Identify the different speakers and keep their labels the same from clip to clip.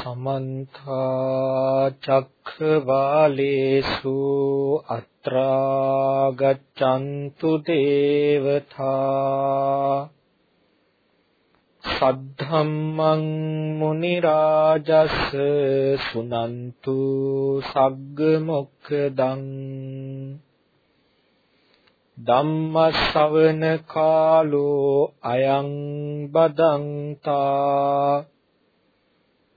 Speaker 1: සමන්ත චක්ඛවාලේසු අත්‍රා ගච්ඡන්තු දේවතා සද්ධම්මං මුනි රාජස් සුනන්තු සග්ග මොක්ඛදං ධම්ම ශ්‍රවණ කාලෝ අයං බදන්තා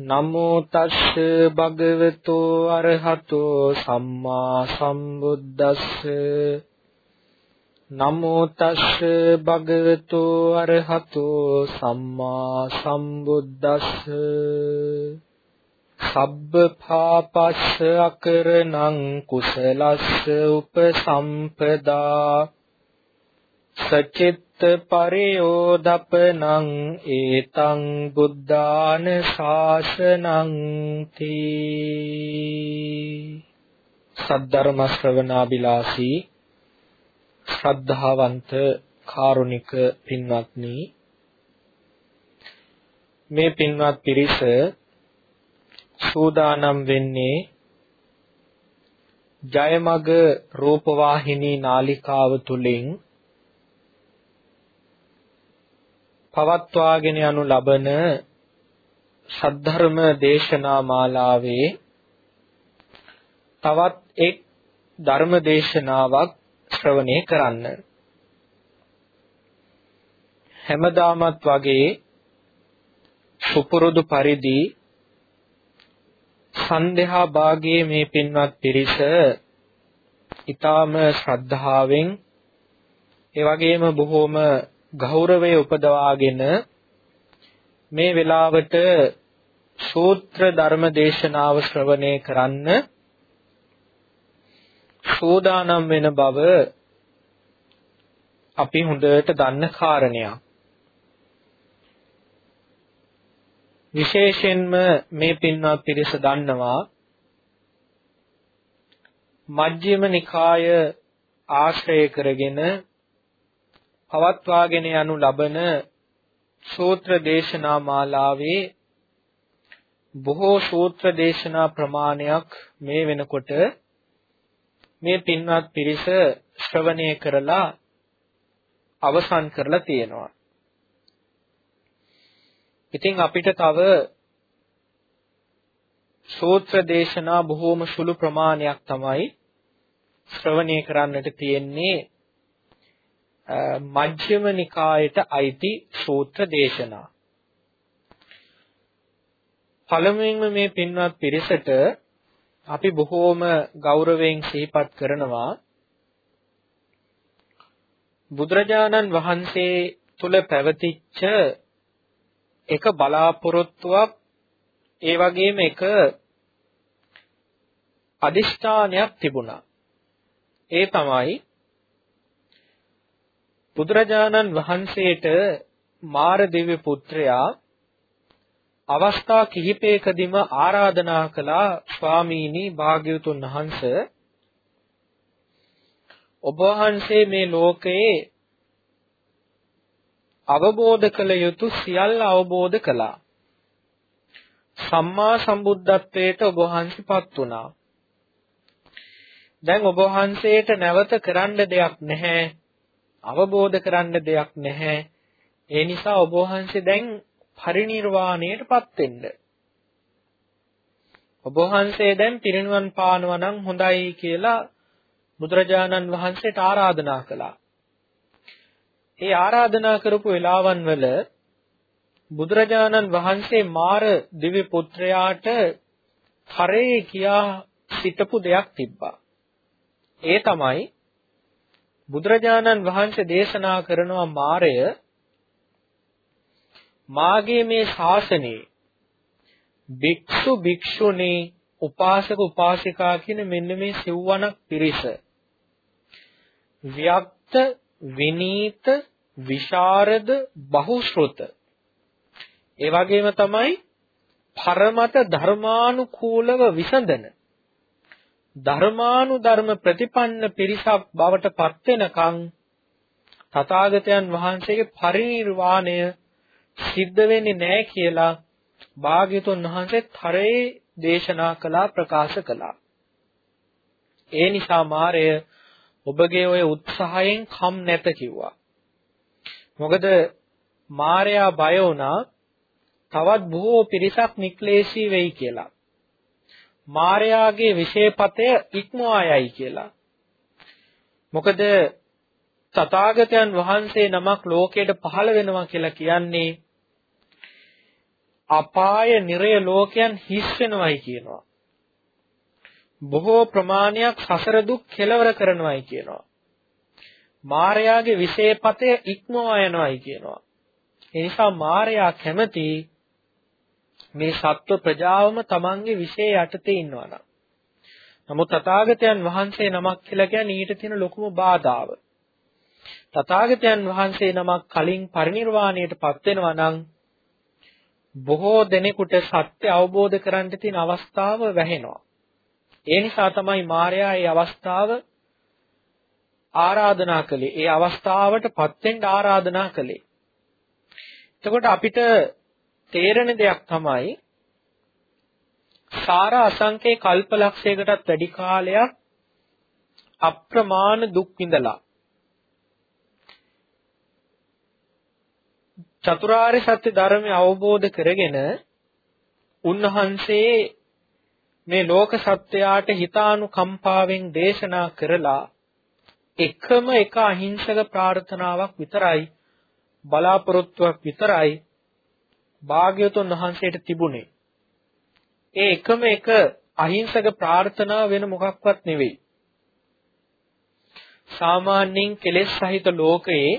Speaker 1: නමෝ තස්ස භගවතෝ අරහතෝ සම්මා සම්බුද්දස්ස. නමෝ තස්ස භගවතෝ අරහතෝ සම්මා සම්බුද්දස්ස. සබ්බ පාපස්ස අකරණං කුසලස්ස උපසම්පදා. සචිත් පරියෝදපනං ඒතං බුද්ධාන ශාසනං තී සද්ධර්ම ශ්‍රවණාබිලාසී ශ්‍රද්ධාවන්ත කාරුණික පින්වත්නි මේ පින්වත් පිරිස සූදානම් වෙන්නේ ජයමග රූපවාහිනී නාලිකාව තුලින් පවත්වාගෙන යනු ලබන සද්ධර්ම දේශනා මාලාවේ තවත් එක් ධර්ම දේශනාවක් ශ්‍රවණය කරන්න. හැමදාමත් වගේ සුපුරුදු පරිදි සන්දහා භාගයේ මේ පින්වත් පිරිස ඊටාම ශ්‍රද්ධාවෙන් ඒ වගේම බොහෝම ගෞරවය උපදවාගෙන මේ වෙලාවට සූත්‍ර ධර්ම දේශනාව ශ්‍රවණය කරන්න සෝදානම් වෙන බව අපි හොඳට දන්න කාරණයක්. විශේෂයෙන්ම මේ පින්වත් පිරිස දන්නවා මජ්ක්‍ධිම නිකාය ආශ්‍රය කරගෙන පවත්වාගෙන යනු ලබන සූත්‍ර දේශනා මාලාවේ බොහෝ සූත්‍ර දේශනා ප්‍රමාණයක් මේ වෙනකොට මේ පින්වත් පිරිස ශ්‍රවණය කරලා අවසන් කරලා තියෙනවා. ඉතින් අපිට තව සූත්‍ර දේශනා බොහෝම සුළු ප්‍රමාණයක් තමයි ශ්‍රවණය කරන්නට තියෙන්නේ මජ්ක්‍ධිම නිකායට අයිති සූත්‍ර දේශනා. පළමුවෙන්ම මේ පින්වත් පිරිසට අපි බොහෝම ගෞරවයෙන් සිහිපත් කරනවා බුදුරජාණන් වහන්සේ තුල පැවතිච්ච එක බලාපොරොත්තුවක් ඒ වගේම එක අදිෂ්ඨානයක් තිබුණා. ඒ තමයි බුදුරජාණන් වහන්සේට මාර දිව්‍ය පුත්‍රයා අවස්ථා කිහිපයකදීම ආරාධනා කළා ස්වාමීනි භාග්‍යවතුන් වහන්සේ ඔබ වහන්සේ මේ ලෝකයේ අවබෝධ කළ යුතු සියල්ල අවබෝධ කළා. සම්මා සම්බුද්ධත්වයට ඔබ වහන්සේපත් වුණා. දැන් ඔබ වහන්සේට නැවත කරන්න දෙයක් නැහැ. අවබෝධ කරන්න දෙයක් නැහැ. ඒ නිසා ඔබ වහන්සේ දැන් පරිණිරවාණයටපත් වෙන්න. ඔබ වහන්සේ දැන් පිරිනිවන් පානවා නම් හොඳයි කියලා බුදුරජාණන් වහන්සේට ආරාධනා කළා. ඒ ආරාධනා කරපු වෙලාවන් වල බුදුරජාණන් වහන්සේ මාර දිව්‍ය පුත්‍රයාට කරේ කියා සිටපු දෙයක් තිබ්බා. ඒ තමයි බුදුරජාණන් වහන්සේ දේශනා කරනවා මාරය මාගේ මේ ශාසනයේ භික්ෂු භික්ෂුණී උපාසක උපාසිකා කියන මෙන්න මේ සිව්වණක් පිරිස. ව්‍යක්ත විනීත විශාරද බහුශ්‍රොත. ඒ වගේම තමයි පරමත ධර්මානුකූලව විසඳන. ධර්මානුධර්ම ප්‍රතිපන්න පිරිසක් බවට පත් වෙනකන් තථාගතයන් වහන්සේගේ පරිනිර්වාණය සිද්ධ වෙන්නේ නැහැ කියලා භාග්‍යතුන් වහන්සේ තරේ දේශනා කළා ප්‍රකාශ කළා. ඒ නිසා මාරය ඔබගේ ඔය උත්සාහයෙන් කම් නැත කිව්වා. මොකද මාරයා බය වුණා තවත් බොහෝ පිරිසක් නික්ලේශී වෙයි කියලා. මාරයාගේ විශේෂපතය ඉක්මවා යයි කියලා. මොකද තථාගතයන් වහන්සේ නමක් ලෝකයට පහළ වෙනවා කියලා කියන්නේ අපාය නිරය ලෝකයන් හිස් වෙනවයි කියනවා. බොහෝ ප්‍රමාණයක් සසර දුක් කෙලවර කරනවයි කියනවා. මාර්යාගේ විශේෂපතය ඉක්මවා යනවයි කියනවා. ඒ නිසා මාර්යා කැමති මේ සත්ව ප්‍රජාවම තමන්ගේ විශේෂ යටතේ ඉන්නවා නම්. නමුත් තථාගතයන් වහන්සේ නමක් කියලා කියන්නේ ඊට තියෙන ලොකුම බාධාව. තථාගතයන් වහන්සේ නමක් කලින් පරිණිරවාණයට පත් වෙනවා නම් බොහෝ දෙනෙකුට සත්‍ය අවබෝධ කරගන්න තියෙන අවස්ථාව වැහෙනවා. ඒ නිසා තමයි මාර්යා මේ අවස්ථාව ආරාධනා කළේ. ඒ අවස්ථාවට පත් වෙන්න ආරාධනා කළේ. එතකොට අපිට තේරෙන දෙයක් තමයි සාර අසංකේ කල්පලක්ෂයකටත් වැඩි කාලයක් අප්‍රමාණ දුක් විඳලා චතුරාර්ය සත්‍ය ධර්මය අවබෝධ කරගෙන උන්වහන්සේ මේ ලෝක සත්වයාට හිතානුකම්පාවෙන් දේශනා කරලා එකම එක අහිංසක ප්‍රාර්ථනාවක් විතරයි බලාපොරොත්තුවක් විතරයි භාග්‍යවතුන් වහන්සේට තිබුණේ. ඒ එකම එක අහිංසක ප්‍රාර්ථනාව වෙන මොකක්වත් නෙවෙයි. සාමාන්‍යයෙන් කෙලෙස් සහිත ලෝකයේ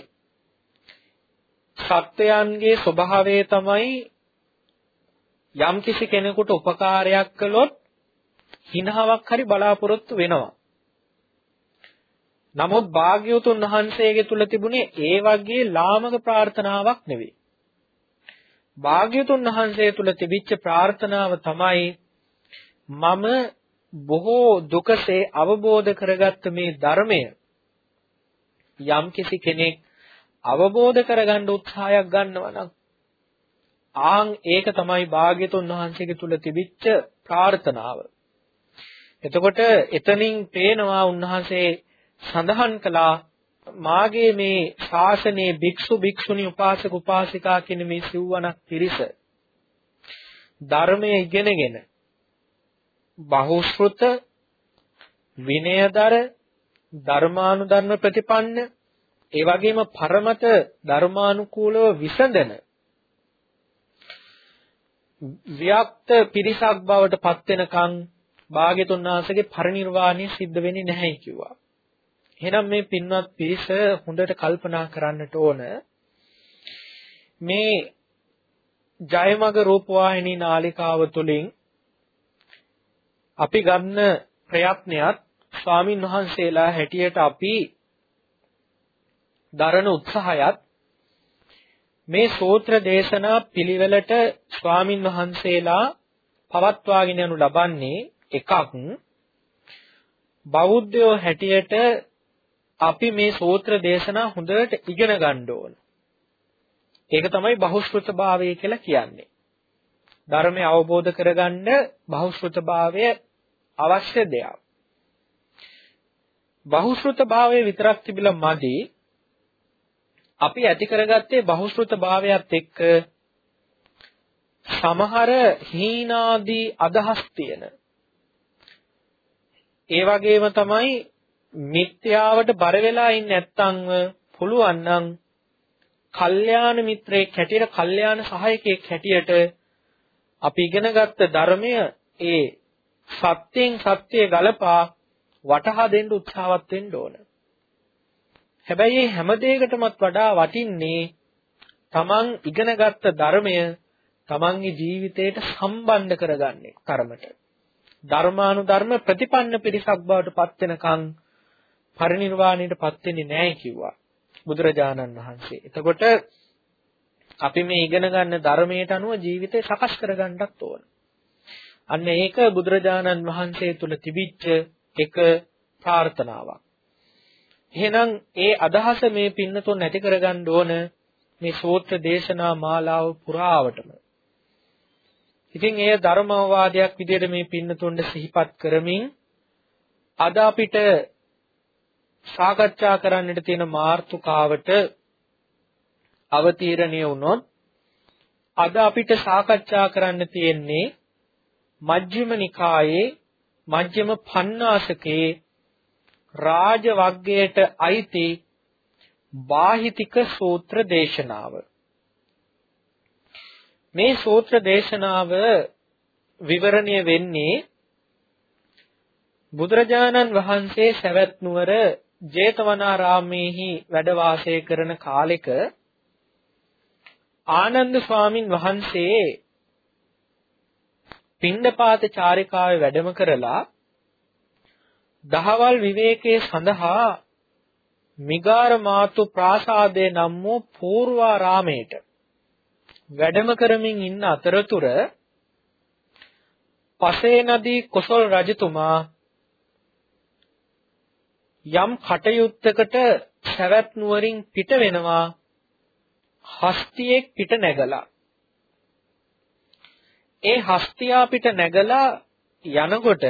Speaker 1: සත්වයන්ගේ ස්වභාවය තමයි යම්කිසි කෙනෙකුට උපකාරයක් කළොත් හිනහාවක් හරි බලාපොරොත්තු වෙනවා. නමුත් භාග්‍යවතුන් වහන්සේගේ තුල තිබුණේ ඒ වගේ ලාමක ප්‍රාර්ථනාවක් නෙවෙයි. භාග්‍යතුන් වහන්සේ තුල තිබිච්ච ප්‍රාර්ථනාව තමයි මම බොහෝ දුකසේ අවබෝධ කරගත්ත මේ ධර්මය යම්කිසි කෙනෙක් අවබෝධ කරගන්න උත්සාහයක් ගන්නවා නම් ආන් ඒක තමයි භාග්‍යතුන් වහන්සේගේ තුල තිබිච්ච ප්‍රාර්ථනාව. එතකොට එතනින් පේනවා උන්වහන්සේ සඳහන් කළා මාගේ මේ ශාසනයේ භික්ෂු භික්ෂුණී උපාසක උපාසිකා කියන මේ සිව්වණක් පිරිස ධර්මයේ ඉගෙනගෙන බහුශෘත විනයදර ධර්මානුධර්ම ප්‍රතිපන්න ඒ වගේම පරමත ධර්මානුකූලව විසඳන ව්‍යක්ත පිරිසක් බවට පත් වෙනකන් භාග්‍යතුන් වහන්සේගේ පරිණිරවාණය සිද්ධ වෙන්නේ නැහැ කිව්වා. එහෙනම් මේ පින්වත් පිරිස හොඳට කල්පනා කරන්නට ඕන. මේ ජයමග රූපවාහිනී නාලිකාව තුළින් අපි ගන්න ප්‍රයත්නයත් ස්වාමින් වහන්සේලා හැටියට අපි දරන උත්සාහයත් මේ සූත්‍ර දේශනා පිළිවෙලට ස්වාමින් වහන්සේලා පවත්වාගෙන යනු ලබන්නේ එකක්. බෞද්ධයෝ හැටියට අපි මේ සූත්‍ර දේශනා හොඳට ඉගෙන ගන්න ඕන. ඒක තමයි බහුශ්‍රృతභාවය කියලා කියන්නේ. ධර්මය අවබෝධ කරගන්න බහුශ්‍රృతභාවය අවශ්‍ය දෙයක්. බහුශ්‍රృతභාවය විතරක් තිබිලා මදි. අපි ඇති කරගත්තේ බහුශ්‍රృతභාවයත් එක්ක සමහර හීනාදී අදහස් තියෙන. ඒ වගේම තමයි මිත්‍යාවට බර වෙලා ඉන්නේ නැත්නම් පුළුවන් නම් කල්යාණ මිත්‍රයෙක් හැටියට කල්යාණ සහායකයෙක් හැටියට අපි ඉගෙනගත්ත ධර්මය ඒ සත්‍යයෙන් සත්‍යය ගලපා වටහා දෙන්න උත්සාහවත් වෙන්න ඕන. හැබැයි මේ හැම දෙයකටමත් වඩා වටින්නේ තමන් ඉගෙනගත්ත ධර්මය තමන්ගේ ජීවිතයට සම්බන්ධ කරගන්නේ තරමට. ධර්මානුධර්ම ප්‍රතිපන්න පිරිසක් බවට පත් වෙනකන් පරිණිරවාණයට පත් වෙන්නේ නැහැ කිව්වා බුදුරජාණන් වහන්සේ. එතකොට අපි මේ ඉගෙන ගන්න ධර්මයට අනුව ජීවිතය සකස් කරගන්නත් ඕන. අන්න ඒක බුදුරජාණන් වහන්සේ තුල තිබිච්ච එක ප්‍රාර්ථනාවක්. එහෙනම් ඒ අදහස මේ පින්නතුන් නැති කරගන්න ඕන මේ සූත්‍ර දේශනා මාලාව පුරාවටම. ඉතින් ඒ ධර්මවාදයක් විදිහට මේ පින්නතුන්ට සිහිපත් කරමින් අද අපිට සාකච්ඡා කරන්නට තියෙන මාර්තුකාවට අවතීර්ණිය වුණොත් අද අපිට සාකච්ඡා කරන්න තියෙන්නේ මජ්ක්‍ධිම නිකායේ මජ්ක්‍ධිම පඤ්ඤාසකේ රාජ වග්ගයට අයිති බාහිතික සූත්‍ර දේශනාව. මේ සූත්‍ර දේශනාව විවරණය වෙන්නේ බුදුරජාණන් වහන්සේ සවැත් නුවර ජේතවනාරාමේහි වැඩ වාසය කරන කාලෙක ආනන්ද ස්වාමින් වහන්සේ පින්ඩපාත චාරිකාවේ වැඩම කරලා දහවල් විවේකයේ සඳහා මිගාර මාතු ප්‍රාසාදයේ නම් වූ පූර්වාරාමයට වැඩම කරමින් ඉන්න අතරතුර පසේ නදී කොසල් රජතුමා යම් කටයුත්තකට සවැත් නුවරින් පිට වෙනවා හස්තියෙක් පිට නැගලා ඒ හස්තියා පිට නැගලා යනකොට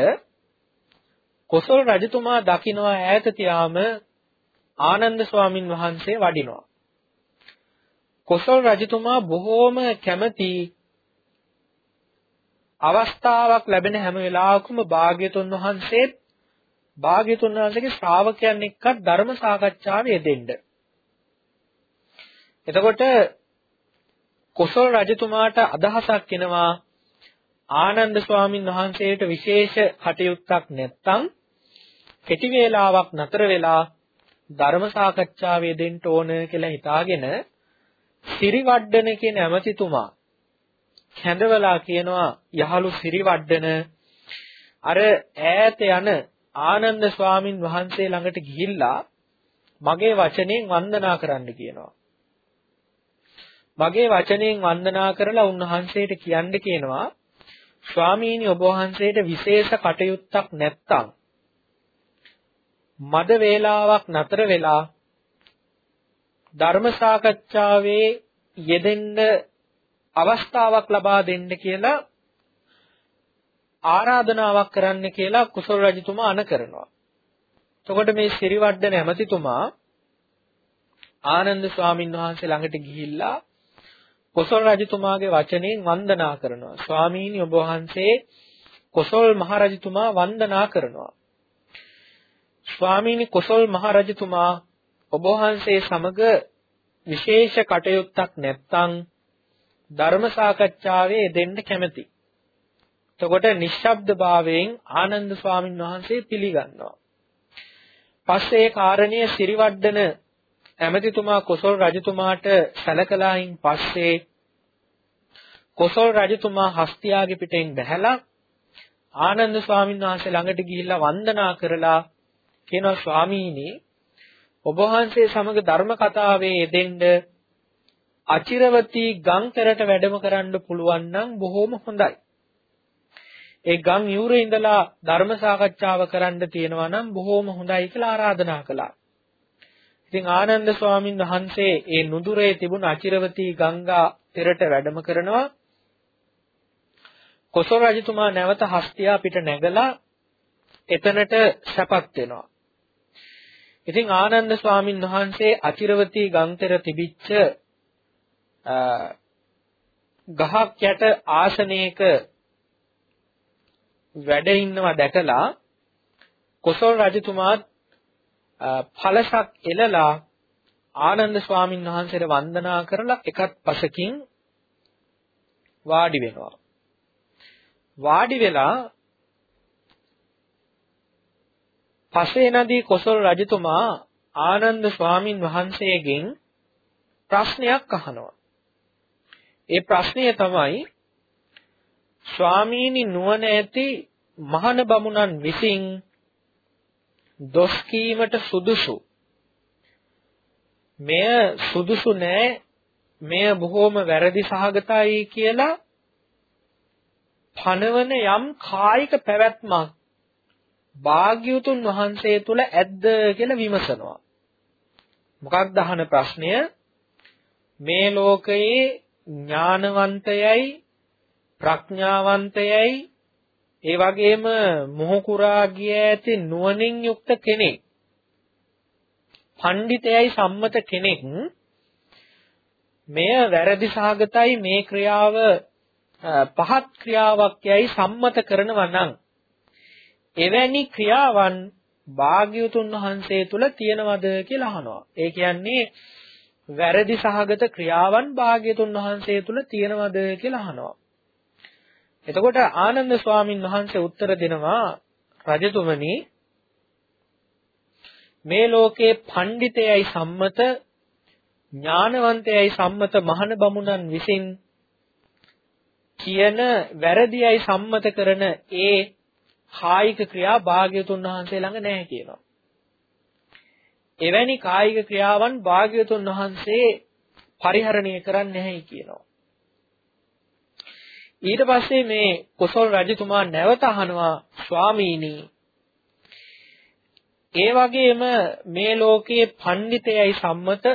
Speaker 1: කොසල් රජතුමා දකිනවා ඈත තියාම ආනන්ද ස්වාමින් වහන්සේ වඩිනවා. කොසල් රජතුමා බොහෝම කැමති අවස්ථාවක් ලැබෙන හැම වෙලාවකම භාග්‍යතුන් වහන්සේ භාග්‍යතුන් වහන්සේගේ ශ්‍රාවකයන් එක්කත් ධර්ම සාකච්ඡාවේ යෙදෙන්න. එතකොට කොසල් රජතුමාට අදහසක් එනවා ආනන්ද ස්වාමින් වහන්සේට විශේෂ කටයුත්තක් නැත්නම් කෙටි වේලාවක් නතර වෙලා ධර්ම සාකච්ඡාවේ දෙන්න ඕන කියලා හිතාගෙන සිරිවඩ්ඩන කියන ඇමතිතුමා කැඳවලා කියනවා යහළු සිරිවඩ්ඩන අර ඈත යන ආනන්ද ස්වාමින් වහන්සේ ළඟට ගිහිල්ලා මගේ වචනෙන් වන්දනා කරන්න කියනවා. මගේ වචනෙන් වන්දනා කරලා උන්වහන්සේට කියන්න කියනවා ස්වාමීනි ඔබ වහන්සේට විශේෂ කටයුත්තක් නැත්තම් මද වේලාවක් නතර වෙලා ධර්ම සාකච්ඡාවේ යෙදෙන්න අවස්ථාවක් ලබා දෙන්න කියලා ආරාධනාවක් කරන්න කියලා කුසල රජතුමා අණ කරනවා. එතකොට මේ සිරිවඩ්ඩන ඇමතිතුමා ආනන්ද ස්වාමින් වහන්සේ ළඟට ගිහිල්ලා කොසල් රජතුමාගේ වචනෙන් වන්දනා කරනවා. ස්වාමීනි ඔබ වහන්සේ කොසල් මහරජතුමා වන්දනා කරනවා. ස්වාමීනි කොසල් මහරජතුමා ඔබ වහන්සේ සමග විශේෂ කටයුත්තක් නැත්නම් ධර්ම සාකච්ඡාවේ දෙන්න කැමැති. එතකොට නිශ්ශබ්දභාවයෙන් ආනන්ද ස්වාමින් වහන්සේ පිළිගන්නවා. පස්සේ ඒ කාරණීය සිරිවඩ්ඩන ඇමතිතුමා කොසල් රජතුමාට සැලකලායින් පස්සේ කොසල් රජතුමා හස්තියාගේ පිටෙන් බැහැලා ආනන්ද ස්වාමීන් වහන්සේ ළඟට ගිහිල්ලා වන්දනා කරලා කියනවා ස්වාමීනි ඔබ වහන්සේ සමග ධර්ම කතාවේ යෙදෙන්න අචිරවතී ගංතරට වැඩම කරන්න පුළුවන් නම් බොහොම හොඳයි. ඒ ගම් යූරේ ඉඳලා ධර්ම සාකච්ඡාව කරන්න තියෙනවා නම් බොහොම හොඳයි කියලා ආරාධනා කළා. ඉතින් ආනන්ද ස්වාමින් වහන්සේ ඒ නුදුරේ තිබුණ අචිරවතී ගංගා පෙරට වැඩම කරනවා. කොසල් රජතුමා නැවත හස්තියා පිට නැගලා එතනට සැපත් වෙනවා. ඉතින් ආනන්ද ස්වාමින් වහන්සේ අචිරවතී ගංතර තිබිච්ච ගහක් යට ආසනයක වැඩ ඉන්නවා දැකලා කොසල් රජතුමාත් ඵලසක් එළලා ආනන්ද ස්වාමීන් වහන්සේට වන්දනා කරලා එකත් පසකින් වාඩි වෙනවා. වාඩි වෙලා පසේ නදී කොසල් රජතුමා ආනන්ද ස්වාමින් වහන්සේගෙන් ප්‍රශ්නයක් අහනවා. ඒ ප්‍රශ්නය තමයි ස්වාමීනි නුවණ ඇති මහාන බමුණන් විසින් දොස් කීමට සුදුසු මෙය සුදුසු නෑ මෙය බොහෝම වැරදි සහගතයි කියලා පනවන යම් කායික පැවැත්මක් භාග්‍යවතුන් වහන්සේ තුල ඇද්ද කියලා විමසනවා. මොකක්ද අහන ප්‍රශ්නය? මේ ලෝකයේ ඥානවන්තයයි ප්‍රඥාවන්තයයි. ඒ වගේම මොහුකුරා ගිය ඇති නුවණින් යුක්ත කෙනෙක්. පඬිතයයි සම්මත කෙනෙක්. මෙය වැරදි සහගතයි. මේ ක්‍රියාව පහත් ක්‍රියාවක් යයි සම්මත කරනවා නම්. එවැනි ක්‍රියාවන් භාග්‍යවතුන් වහන්සේ තුල තියනවද කියලා අහනවා. ඒ කියන්නේ වැරදි සහගත ක්‍රියාවන් භාග්‍යතුන් වහන්සේ තුල තියනවද කියලා අහනවා. එතකොට ආනන්ද ස්වාමින් වහන්සේ උත්තර දෙනවා රජතුමනි මේ ලෝකේ පඬිතයයි සම්මත ඥානවන්තයයි සම්මත මහණ බමුණන් විසින් කියන වැරදියයි සම්මත කරන ඒ කායික ක්‍රියා භාග්‍යතුන් වහන්සේ ළඟ නැහැ කියනවා. එවැනි කායික ක්‍රියාවන් භාග්‍යතුන් වහන්සේ පරිහරණය කරන්නේ නැහැයි කියනවා. ඊට පස්සේ මේ කොසල් රජතුමා නැවත අහනවා ස්වාමීනි ඒ වගේම මේ ලෝකයේ පඬිතයයි සම්මත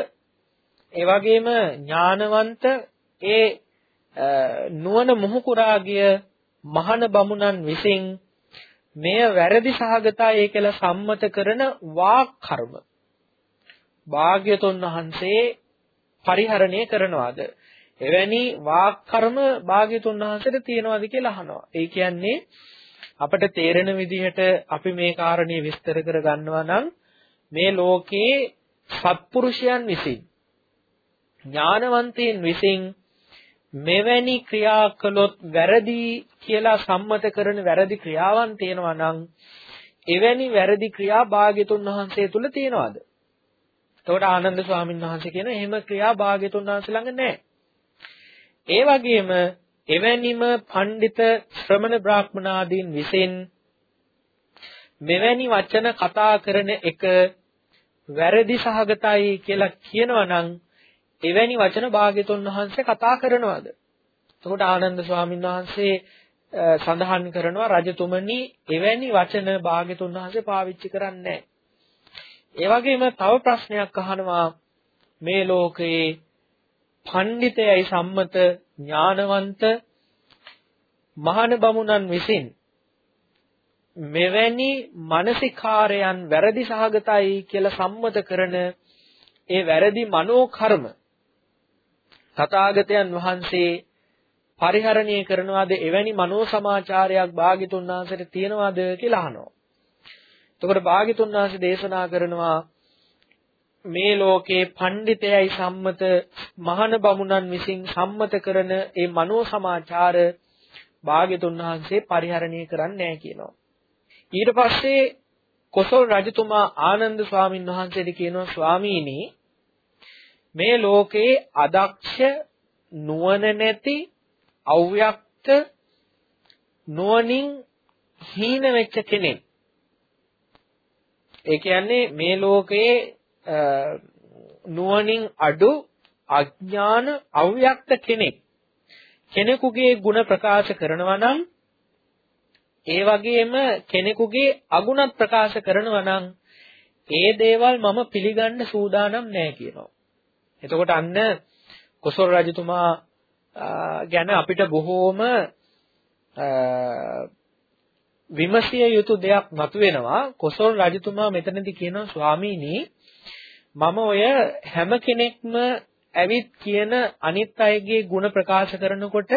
Speaker 1: ඒ වගේම ඥානවන්ත ඒ නුවණ මුහුකුරාගිය මහාන බමුණන් විසින් මෙය වැරදි සහගතයි කියලා සම්මත කරන වාක් කර්ම. භාග්‍යතුන් වහන්සේ පරිහරණය කරනවාද? එවැනි වාක් කර්ම භාග්‍යතුන් වහන්සේට තියෙනවද කියලා අහනවා ඒ කියන්නේ අපට තේරෙන විදිහට අපි මේ කාරණේ විස්තර කර ගන්නවා නම් මේ ලෝකේ සත්පුරුෂයන් විසින් ඥානවන්තයන් විසින් මෙවැනි ක්‍රියා කළොත් වැරදි කියලා සම්මත කරන වැරදි ක්‍රියාවන් තියෙනවා නම් එවැනි වැරදි ක්‍රියා භාග්‍යතුන් වහන්සේ තුල තියෙනවද? එතකොට ආනන්ද ස්වාමීන් වහන්සේ කියන එහෙම ක්‍රියා භාග්‍යතුන් වහන්සේ ළඟ නැහැ. ඒ වගේම එවැනිම පඬිත ශ්‍රමණ බ්‍රාහ්මනාදීන් විසින් මෙවැනි වචන කතා කරන එක වැරදි සහගතයි කියලා කියනවා නම් එවැනි වචන භාග්‍යතුන් වහන්සේ කතා කරනවද? එතකොට ආනන්ද ස්වාමීන් වහන්සේ සඳහන් කරනවා රජතුමනි එවැනි වචන භාග්‍යතුන් වහන්සේ පාවිච්චි කරන්නේ ඒ වගේම තව ප්‍රශ්නයක් අහනවා මේ ලෝකයේ පඬිතයයි සම්මත ඥානවන්ත මහාන බමුණන් විසින් මෙවැනි මානසිකාරයන් වැරදි සහගතයි කියලා සම්මත කරන ඒ වැරදි මනෝ කර්ම තථාගතයන් වහන්සේ පරිහරණය කරනවාද එවැනි මනෝ සමාචාරයක් භාග්‍යතුන් වහන්සේට තියෙනවද කියලා අහනවා. එතකොට භාග්‍යතුන් වහන්සේ දේශනා කරනවා මේ ලෝකේ පඬිතයයි සම්මත මහාන බමුණන් විසින් සම්මත කරන ඒ මනෝ සමාචාර භාග්‍යතුන් වහන්සේ පරිහරණය කරන්නේ නැහැ කියනවා. ඊට පස්සේ කොසල් රජතුමා ආනන්ද ස්වාමීන් වහන්සේට කියනවා ස්වාමීනි මේ ලෝකේ අදක්ෂ නුවණ නැති අව්‍යක්ත නුවණින් හීන වෙච්ච කෙනෙක්. ඒ කියන්නේ මේ ලෝකයේ නුවණින් අඩු අඥාන අව්‍යක්ත කෙනෙක්. කෙනෙකුගේ ಗುಣ ප්‍රකාශ කරනවා නම් ඒ වගේම කෙනෙකුගේ අගුණත් ප්‍රකාශ කරනවා නම් ඒ දේවල් මම පිළිගන්න සූදානම් නැහැ කියනවා. එතකොට අන්න කොසල් රජතුමා ගැන අපිට බොහෝම විමසිය යුතු දෙයක් මතුවෙනවා කොසල් රජතුමා මෙතනදී කියනවා ස්වාමීනි මම ඔය හැම කෙනෙක්ම ඇවිත් කියන අනිත් අයගේ ಗುಣ ප්‍රකාශ කරනකොට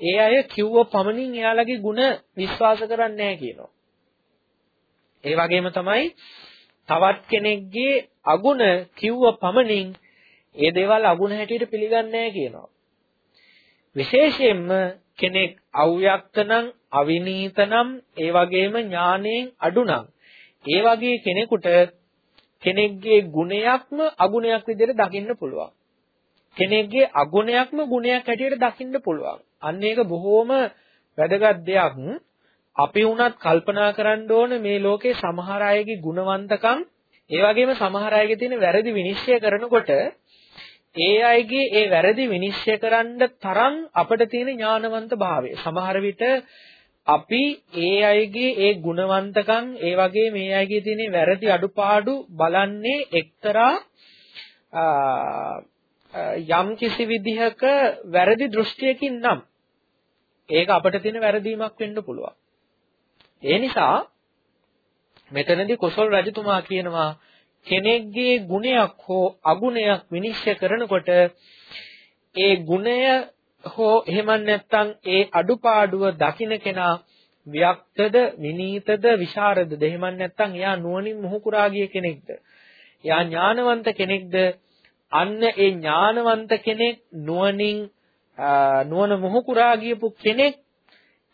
Speaker 1: ඒ අය කිව්ව පමණින් එයාලගේ ಗುಣ විශ්වාස කරන්නේ නැහැ කියනවා. ඒ වගේම තමයි තවත් කෙනෙක්ගේ අගුණ කිව්ව පමණින් ඒ දේවල් අගුණ හැටියට පිළිගන්නේ නැහැ කියනවා. විශේෂයෙන්ම කෙනෙක් අව්‍යක්ත නම් අවිනීත නම් ඒ වගේම ඥාණයෙන් අඩු නම් ඒ වගේ කෙනෙකුට කෙනෙක්ගේ ගුණයක්ම අගුණයක් විදිහට දකින්න පුළුවන්. කෙනෙක්ගේ අගුණයක්ම ගුණයක් හැටියට දකින්න පුළුවන්. අන්න ඒක බොහොම වැදගත් දෙයක්. අපි වුණත් කල්පනා කරන්න ඕන මේ ලෝකේ සමහර අයගේ ගුණවන්තකම් ඒ වගේම සමහර අයගේ තියෙන වැරදි විනිශ්චය කරනකොට ඒ අයගේ ඒ වැරදි විනිශ්චය කරන්න තරම් අපිට තියෙන ඥානවන්ත භාවය. සමහර විට අපි ඒ අයගේ ඒ ගුණවන්තකම් ඒ වගේ මේ අයගේ තියෙන වැරදි අඩුපාඩු බලන්නේ එක්තරා යම් කිසි විදිහක වැරදි දෘෂ්ටියකින් නම් ඒක අපිට තියෙන වැරදීමක් වෙන්න පුළුවන්. ඒ නිසා මෙතනදී කොසල් රජතුමා කියනවා කෙනෙක්ගේ ගුණයක් හෝ අගුණයක් විනිශ්චය කරනකොට ඒ ගුණය හෝ එහෙම නැත්නම් ඒ අඩුපාඩුව දකින්න කෙනා ව්‍යක්තද විනීතද විශාරදද? එහෙම නැත්නම් එයා නුවණින් මුහුකුරා ගිය කෙනෙක්ද? එයා ඥානවන්ත කෙනෙක්ද? අන්න ඒ ඥානවන්ත කෙනෙක් නුවණින් නුවණ මුහුකුරා ගියපු කෙනෙක්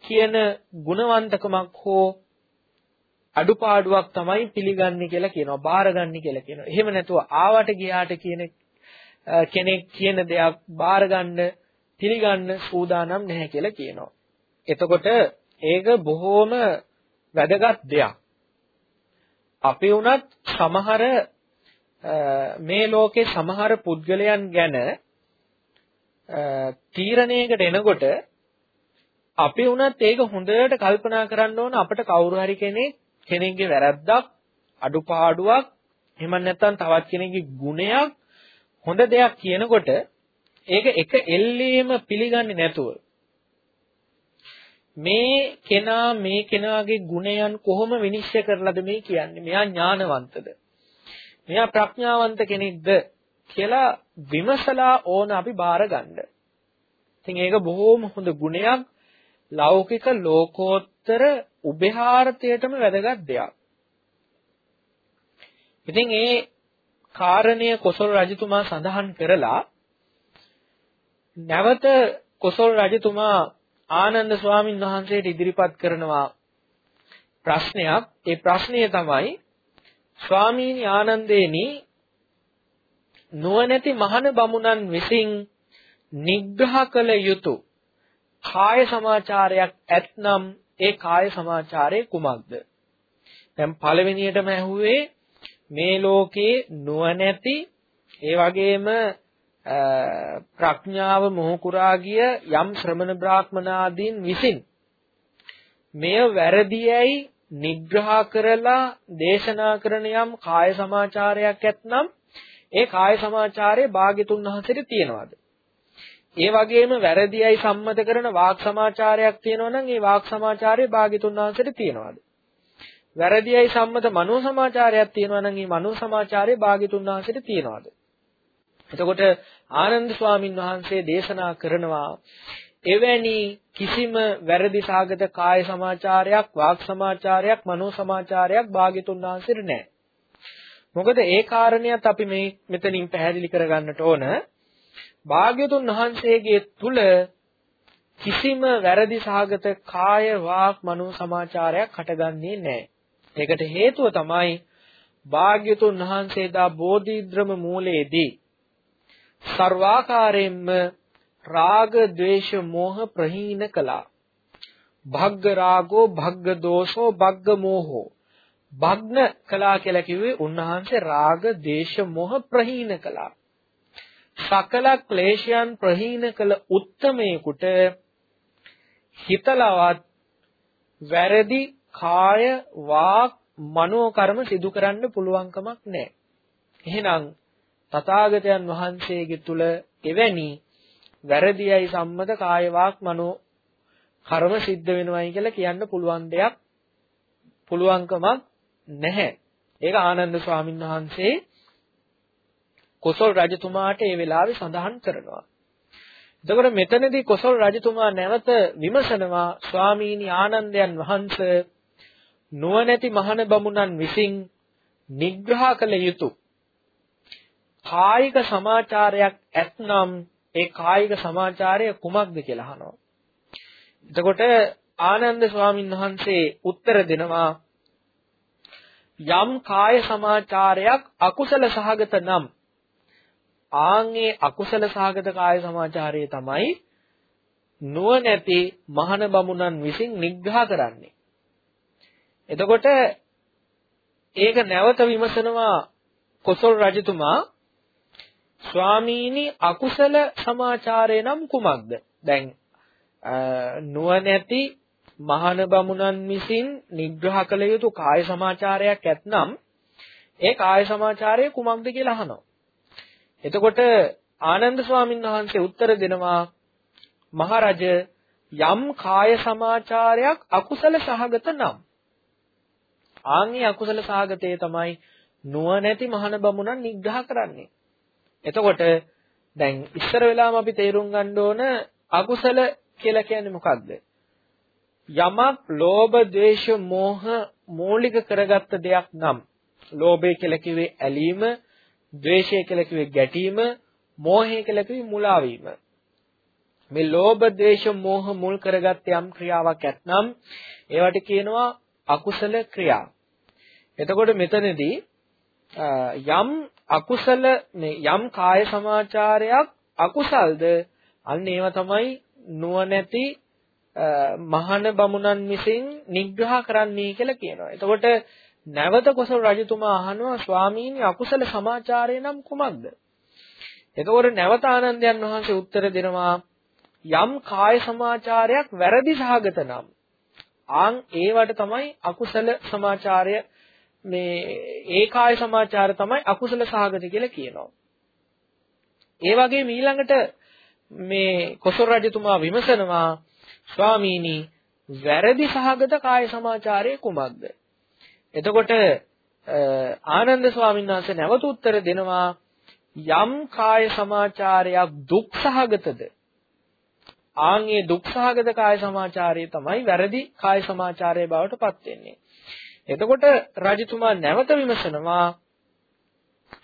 Speaker 1: කියන ගුණවන්තකමක් හෝ අඩුපාඩුවක් තමයි පිළිගන්නේ කියලා කියනවා බාරගන්නේ කියලා කියනවා. එහෙම නැතුව ආවට ගියාට කියන කෙනෙක් කියන දෙයක් බාරගන්න පිළිගන්න සූදානම් නැහැ කියලා කියනවා. එතකොට ඒක බොහෝම වැදගත් දෙයක්. අපි වුණත් සමහර මේ ලෝකේ සමහර පුද්ගලයන් ගැන තීරණයකට එනකොට අපි වුණත් ඒක හොඳට කල්පනා කරන්න ඕන අපිට කවුරු හරි කෙනෙක් කෙනෙක්ගේ වැරද්දක් අඩුපාඩුවක් එහෙම නැත්නම් තවත් කෙනෙක්ගේ ගුණයක් හොඳ දෙයක් කියනකොට ඒක එක එල්ලේම පිළිගන්නේ නැතුව මේ කෙනා මේ කෙනාගේ ගුණයන් කොහොම විනිශ්චය කරලාද මේ කියන්නේ මෙයා ඥානවන්තද මෙයා ප්‍රඥාවන්ත කෙනෙක්ද කියලා විමසලා ඕන අපි බාර ගන්න. ඉතින් ඒක බොහොම හොඳ ගුණයක් ලෞකික ලෝකෝත්තර උභයාර්ථයටම වැදගත් දෙයක්. ඉතින් ඒ කාරණය කොසල් රජතුමා සඳහන් කරලා නැවත කොසල් රජතුමා ආනන්ද ස්වාමීන් වහන්සේට ඉදිරිපත් කරනවා ප්‍රශ්නයක්. ඒ ප්‍රශ්නය තමයි ස්වාමීනි ආනන්දේනි නුවණැති මහන බමුණන් විසින් නිග්‍රහ කළ යුතු කාය සමාචාරයක් ඇත්නම් ඒ කාය සමාචාරය කුමක්ද? දැන් පළවෙනියටම ඇහුවේ මේ ලෝකේ නුවණැති ඒ වගේම ප්‍රඥාව මොහුකුරා ගිය යම් ශ්‍රමණ බ්‍රාහ්මනාදීන් විසින් මෙය වැරදියයි නිග්‍රහ කරලා දේශනා කරන යම් කාය සමාචාරයක් ඇත්නම් ඒ කාය සමාචාරයේ භාග්‍යතුන් වහන්සේට තියෙනවද? ඒ වගේම වැරදියයි සම්මත කරන වාක් සමාචාරයක් තියෙනවා නම් ඒ වාක් සමාචාරයේ භාග්‍යතුන් වහන්සේට තියෙනවද? වැරදියයි සම්මත මනෝ සමාචාරයක් තියෙනවා නම් ඒ මනෝ සමාචාරයේ භාග්‍යතුන් වහන්සේට තියෙනවද? එතකොට ආනන්ද ස්වාමින් වහන්සේ දේශනා කරනවා එවැනි කිසිම වැරදි සාගත කාය සමාචාරයක් වාක් සමාචාරයක් මනෝ සමාචාරයක් භාග්‍යතුන් වහන්සේට නැහැ. මොකද ඒ කාරණියත් අපි මේ මෙතනින් පැහැදිලි කරගන්නට ඕන. භාග්‍යතුන් වහන්සේගේ තුල කිසිම වැරදි සහගත කාය වාක් මනෝ සමාචාරයක් හටගන්නේ නැහැ. ඒකට හේතුව තමයි භාග්‍යතුන් වහන්සේ දා බෝධිද්‍රම මූලයේදී සර්වාකාරයෙන්ම රාග ద్వේෂ මෝහ ප්‍රහීන කළා. භග්ග රාගෝ භග්ග දෝෂෝ භග්ග මෝහෝ. භග්න කළා කියලා කිව්වේ උන්වහන්සේ රාග දේශ මොහ ප්‍රහීන කළා. සකල ක්ලේශයන් ප්‍රහීන කළ උත්තමේකට හිතලවත් වැරදි කාය වාක් මනෝ කර්ම සිදු කරන්න පුළුවන් කමක් නැහැ. එහෙනම් තථාගතයන් වහන්සේගේ තුල එවැනි වැරදියයි සම්මත කාය වාක් මනෝ කර්ම සිද්ධ වෙනවයි කියලා කියන්න පුළුවන් දෙයක් පුළුවන්කමක් නැහැ. ඒක ආනන්ද ස්වාමීන් වහන්සේ කොසල් රජතුමාට ඒ වෙලාවේ සඳහන් කරනවා. එතකොට මෙතනදී කොසල් රජතුමා නැවත විමසනවා ස්වාමීනි ආනන්දයන් වහන්සේ නුවණැති මහණ බමුණන් විසින් නිග්‍රහ කළ යුතු කායික සමාචාරයක් ඇත්නම් ඒ කායික සමාචාරය කුමක්ද කියලා අහනවා. එතකොට ආනන්ද ස්වාමීන් වහන්සේ උත්තර දෙනවා යම් කාය සමාචාරයක් අකුසල සහගත නම් ආන්ගේ අකුසල සහගත කාය සමාචාරය තමයි නුවණැති මහන බමුණන් විසින් නිග්‍රහ කරන්නේ. එතකොට ඒක නැවත විමසනවා කොසල් රජතුමා ස්වාමීනි අකුසල සමාචාරය නම් කුමක්ද? දැන් නුවණැති මහාන බමුණන් විසින් නිග්‍රහ කළ යුතු කාය සමාචාරයක් ඇතනම් ඒ කාය සමාචාරය කුමක්ද කියලා අහනවා. එතකොට ආනන්ද ස්වාමීන් වහන්සේ උත්තර දෙනවා මහරජ යම් කාය සමාචාරයක් අකුසල සහගත නම් ආන්ගේ අකුසල සහගතේ තමයි නුවණැති මහාන බමුණන් නිග්‍රහ කරන්නේ. එතකොට දැන් ඉස්සර වෙලාම අපි තේරුම් ගන්න ඕන අකුසල කියලා කියන්නේ මොකක්ද? යමක් ලෝභ, ද්වේෂ, මෝහ මූලික කරගත්ත දෙයක් නම් ලෝභය කියලා කිව්වේ ඇලීම, ද්වේෂය කියලා කිව්වේ ගැටීම, මෝහය කියලා කිව්වේ මුලා වීම. මේ ලෝභ, ද්වේෂ, මෝහ මුල් කරගත්ත යම් ක්‍රියාවක් ඇත්නම් ඒවට කියනවා අකුසල ක්‍රියා. එතකොට මෙතනදී යම් අකුසල යම් කාය සමාචාරයක් අකුසල්ද අන්න ඒවා තමයි නුවණැති මහාන බමුණන් විසින් නිග්‍රහ කරන්නේ කියලා කියනවා. එතකොට නැවත කොසල් රජතුමා අහනවා ස්වාමීනි අකුසල සමාචාරය නම් කුමක්ද? එතකොට නැවත ආනන්දයන් වහන්සේ උත්තර දෙනවා යම් කාය සමාචාරයක් වැරදි සහගත නම් ආන් ඒවට තමයි අකුසල සමාචාරය මේ ඒ කාය සමාචාර තමයි අකුසල සහගත කියලා කියනවා. ඒ වගේම ඊළඟට මේ කොසල් රජතුමා විමසනවා ස්වාමීනි වැරදි සහගත කාය සමාචාරය කුමක්ද? එතකොට ආනන්ද ස්වාමීන් වහන්සේ නැවත උත්තර දෙනවා යම් කාය සමාචාරයක් දුක් සහගතද ආන්ගේ දුක් සහගත කාය සමාචාරය තමයි වැරදි කාය සමාචාරය බවට පත් වෙන්නේ. එතකොට රජතුමා නැවත විමසනවා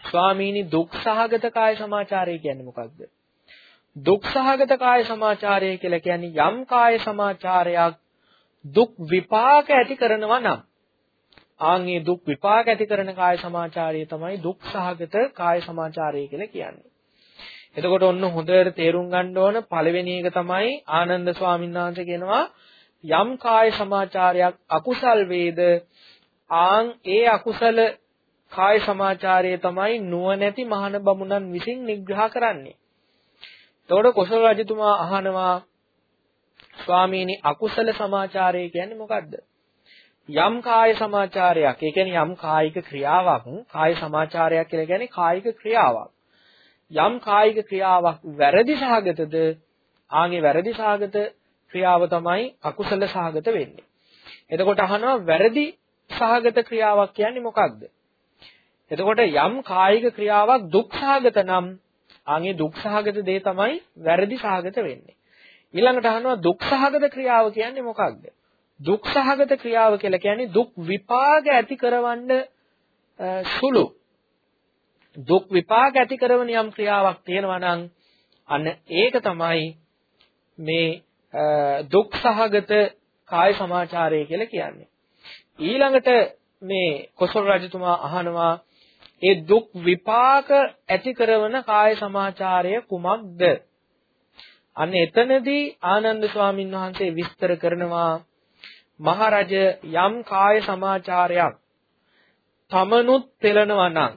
Speaker 1: ස්වාමීනි දුක් සහගත කාය සමාචාරය කියන්නේ මොකක්ද? දුක් සහගත කාය සමාචාරය කියලා කියන්නේ යම් කාය සමාචාරයක් දුක් විපාක ඇති කරනවා නම් ආන්ගේ දුක් විපාක ඇති කරන කාය සමාචාරය තමයි දුක් සහගත කාය සමාචාරය කියලා කියන්නේ. එතකොට ඔන්න හොඳට තේරුම් ගන්න ඕන පළවෙනි එක තමයි ආනන්ද ස්වාමීන් වහන්සේ කියනවා යම් කාය සමාචාරයක් අකුසල් වේද ආන් ඒ අකුසල කාය සමාචාරය තමයි නුවණැති මහාන බමුණන් විසින් නිග්‍රහ කරන්නේ. එතකොට කොසල් රජතුමා අහනවා ස්වාමීනි අකුසල සමාචාරය කියන්නේ මොකද්ද? යම් කාය සමාචාරයක්, ඒ කියන්නේ යම් කායික ක්‍රියාවක්, කාය සමාචාරයක් කියලා කියන්නේ කායික ක්‍රියාවක්. යම් කායික ක්‍රියාවක් වැරදි සහගතද, ආන්ගේ වැරදි සහගත ක්‍රියාව තමයි අකුසල සහගත වෙන්නේ. එතකොට අහනවා වැරදි සහගත ක්‍රියාවක් කියන්නේ මොකක්ද? එතකොට යම් කායික ක්‍රියාවක් දුක් සහගත නම් ආන්ගේ දුක් සහගත දේ තමයි වැරදි සහගත වෙන්නේ. ඊළඟට අහනවා දුක් සහගත ක්‍රියාව කියන්නේ මොකක්ද? දුක් සහගත ක්‍රියාව කියලා කියන්නේ දුක් විපාක ඇති කරවන්න සුළු දුක් විපාක ඇති කරන යම් ක්‍රියාවක් තියෙනවා නම් අන්න ඒක තමයි මේ දුක් සහගත කාය සමාචාරය කියලා කියන්නේ. ඊළඟට මේ කොසල් රජතුමා අහනවා ඒ දුක් විපාක ඇති කරන කාය සමාචාරය කුමක්ද? අන්න එතනදී ආනන්ද ස්වාමීන් වහන්සේ විස්තර කරනවා මහරජ යම් කාය සමාචාරයක් තමනුත් පෙළනවා නම්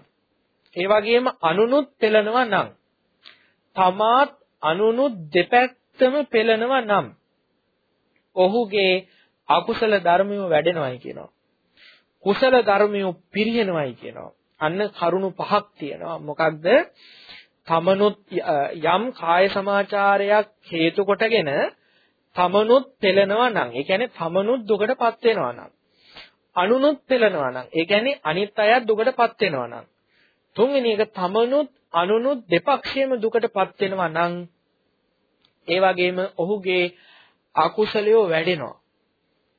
Speaker 1: ඒ වගේම අනුනුත් පෙළනවා නම් තමාත් අනුනුත් දෙපැත්තම පෙළනවා නම් ඔහුගේ අකුසල ධර්මිය වැඩෙනවයි කියනවා. කුසල ධර්මිය පිරිනවයි කියනවා. අන්න කරුණු පහක් තියෙනවා. මොකක්ද? තමනුත් යම් කාය සමාචාරයක් හේතු කොටගෙන තමනුත් පෙළනවා නම් ඒ කියන්නේ තමනුත් දුකටපත් වෙනවා නම් අනුනුත් පෙළනවා නම් ඒ කියන්නේ අනිත් අයත් දුකටපත් වෙනවා නම් තුන්වෙනි එක තමනුත් අනුනුත් දෙපක්ෂයේම දුකටපත් වෙනවා නම් ඒ වගේම ඔහුගේ අකුසලය වැඩෙනවා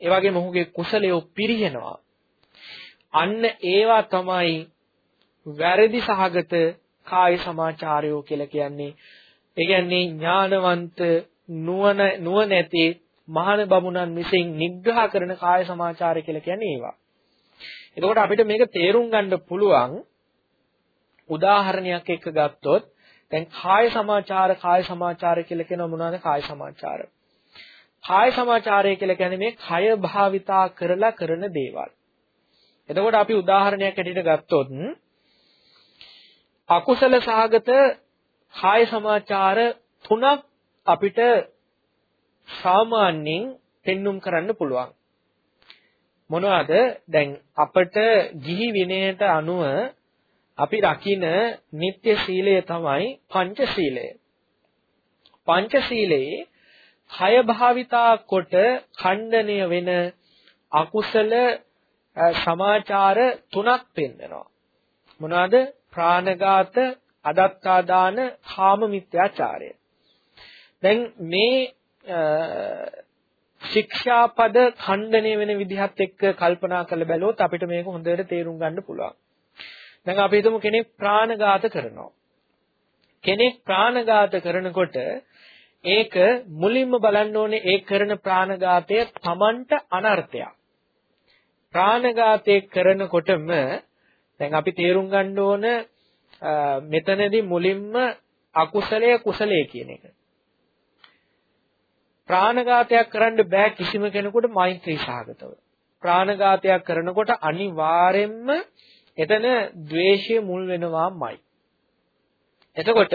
Speaker 1: ඒ වගේම ඔහුගේ කුසලය පිරිහෙනවා අන්න ඒවා තමයි වැරදි සහගත කාය සමාචාරයෝ කියලා කියන්නේ. ඒ කියන්නේ ඥානවන්ත නුවණ නුවණැති මහාන බමුණන් විසින් නිග්‍රහ කරන කාය සමාචාරය කියලා කියන්නේ ඒවා. එතකොට අපිට මේක තේරුම් ගන්න පුළුවන් උදාහරණයක් එක්ක ගත්තොත් දැන් කාය සමාචාර කාය සමාචාර කියලා කියන මොනවාද කාය සමාචාර? කාය සමාචාරය කියලා කියන්නේ මේ කය භාවිතා කරලා කරන දේවල්. එතකොට අපි උදාහරණයක් ඇටියට ගත්තොත් අකුසල සහගත කාය සමාචාර තුනක් අපිට සාමාන්‍යයෙන් පෙන්눔 කරන්න පුළුවන්. මොනවද? දැන් අපට ගිහි විනයට අනුව අපි රකින නිත්‍ය සීලය තමයි පංචශීලය. පංචශීලයේ කය භාවිතා කොට ඛණ්ඩණය වෙන අකුසල සමාචාර තුනක් පෙන්නනවා. මොනවාද? ප්‍රාණඝාත, අදත්තා දාන, කාම මිත්‍යාචාරය. දැන් මේ ශික්ෂාපද ඛණ්ඩණය වෙන විදිහත් එක්ක කල්පනා කරලා බැලුවොත් අපිට මේක හොඳට තේරුම් ගන්න පුළුවන්. දැන් අපි හිතමු කෙනෙක් ප්‍රාණඝාත කරනවා. කෙනෙක් ප්‍රාණඝාත කරනකොට ඒක මුලින්ම බලන්න ඕනේ ඒ කරන ප්‍රාණඝාතය Tamanට අනර්ථයක්. ප්‍රාණඝාතය කරනකොටම දැන් අපි තේරුම් ගන්න ඕන මෙතනදී මුලින්ම අකුසලය කුසලය කියන එක. ප්‍රාණඝාතයක් කරන්න බෑ කිසිම කෙනෙකුට මෛත්‍රී සහගතව. ප්‍රාණඝාතයක් කරනකොට අනිවාර්යෙන්ම එතන ද්වේෂය මුල් වෙනවාමයි. එතකොට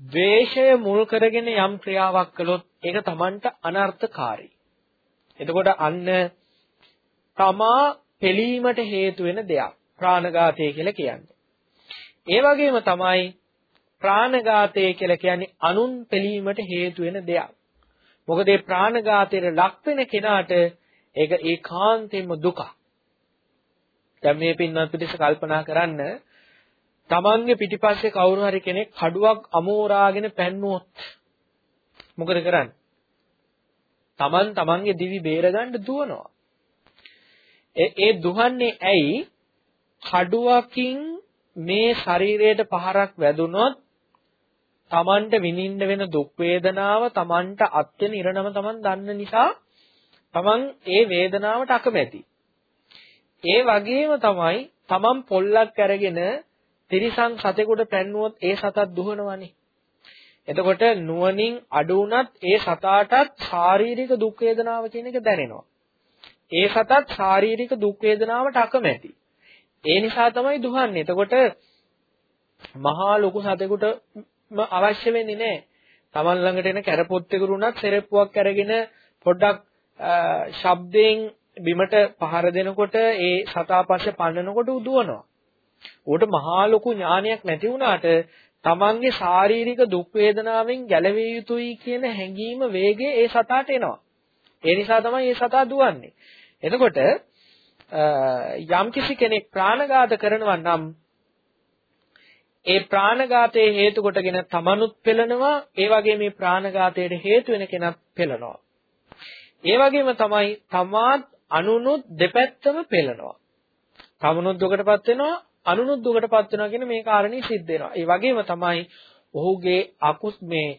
Speaker 1: ද්වේෂය මුල් කරගෙන යම් ක්‍රියාවක් කළොත් ඒක Tamanට අනර්ථකාරී. එතකොට අන්න තමා පෙළීමට හේතු වෙන දෙයක් ප්‍රාණඝාතය කියලා කියන්නේ. ඒ වගේම තමයි ප්‍රාණඝාතය කියලා කියන්නේ අනුන් පෙළීමට හේතු වෙන දෙයක්. මොකද මේ ප්‍රාණඝාතයට ලක් වෙන කෙනාට ඒක ඒකාන්තයෙන්ම දුකක්. දැන් මේ පින්වත් පිටිස කල්පනා කරන්න තමන්ගේ පිටිපස්සේ කවුරු හරි කෙනෙක් කඩුවක් අමෝරාගෙන පැන්නුවොත් මොකද කරන්නේ? තමන් තමන්ගේ දිවි බේරගන්න දුවනවා. ඒ දුහන්නේ ඇයි? කඩුවකින් මේ ශරීරයට පහරක් වැදුනොත් තමන්ට විඳින්න වෙන දුක් වේදනාව තමන්ට අත්‍යන ඉරණම තමන් දන්න නිසා තමන් ඒ වේදනාවට අකමැති. ඒ වගේම තමයි තමන් පොල්ලක් අරගෙන තිරිසන් සතෙකුට පැන්නුවොත් ඒ සතත් දුහනවනේ. එතකොට නුවණින් අඩු වුණත් ඒ සතාටත් ශාරීරික දුක් වේදනාව කියන එක දැනෙනවා. ඒ සතත් ශාරීරික දුක් වේදනාවට අකමැති. ඒ නිසා තමයි දුහන්නේ. එතකොට මහා ලොකු සතෙකුට අවශ්‍ය වෙන්නේ නැහැ. Taman ළඟට එන කැරපොත්තෙකුරු උනත් සෙරෙප්පුවක් අරගෙන පොඩ්ඩක් ශබ්දයෙන් බිමට පහර දෙනකොට ඒ සතා පස්සේ පන්නනකොට උදුවනවා. ඌට මහා ලොකු ඥානයක් නැති වුණාට තමන්ගේ ශාරීරික දුක් වේදනාවෙන් ගැලවිය යුතුයි කියන හැඟීම වේගය ඒ සතාට එනවා. ඒ නිසා තමයි ඒ සතා දුවන්නේ. එතකොට යම්කිසි කෙනෙක් ප්‍රාණඝාත කරනවා නම් ඒ ප්‍රාණඝාතයේ හේතු කොටගෙන තමනුත් පෙළනවා ඒ වගේ මේ ප්‍රාණඝාතයට හේතු වෙන කෙනත් පෙළනවා. ඒ වගේම තමයි තමාත් අනුනුත් දෙපැත්තම පෙළනවා. තමනුත් දුකටපත් වෙනවා අනුනුත් දුකටපත් වෙනවා කියන මේ කාරණේ සිද්ධ වෙනවා. ඒ වගේම තමයි ඔහුගේ අකුස් මේ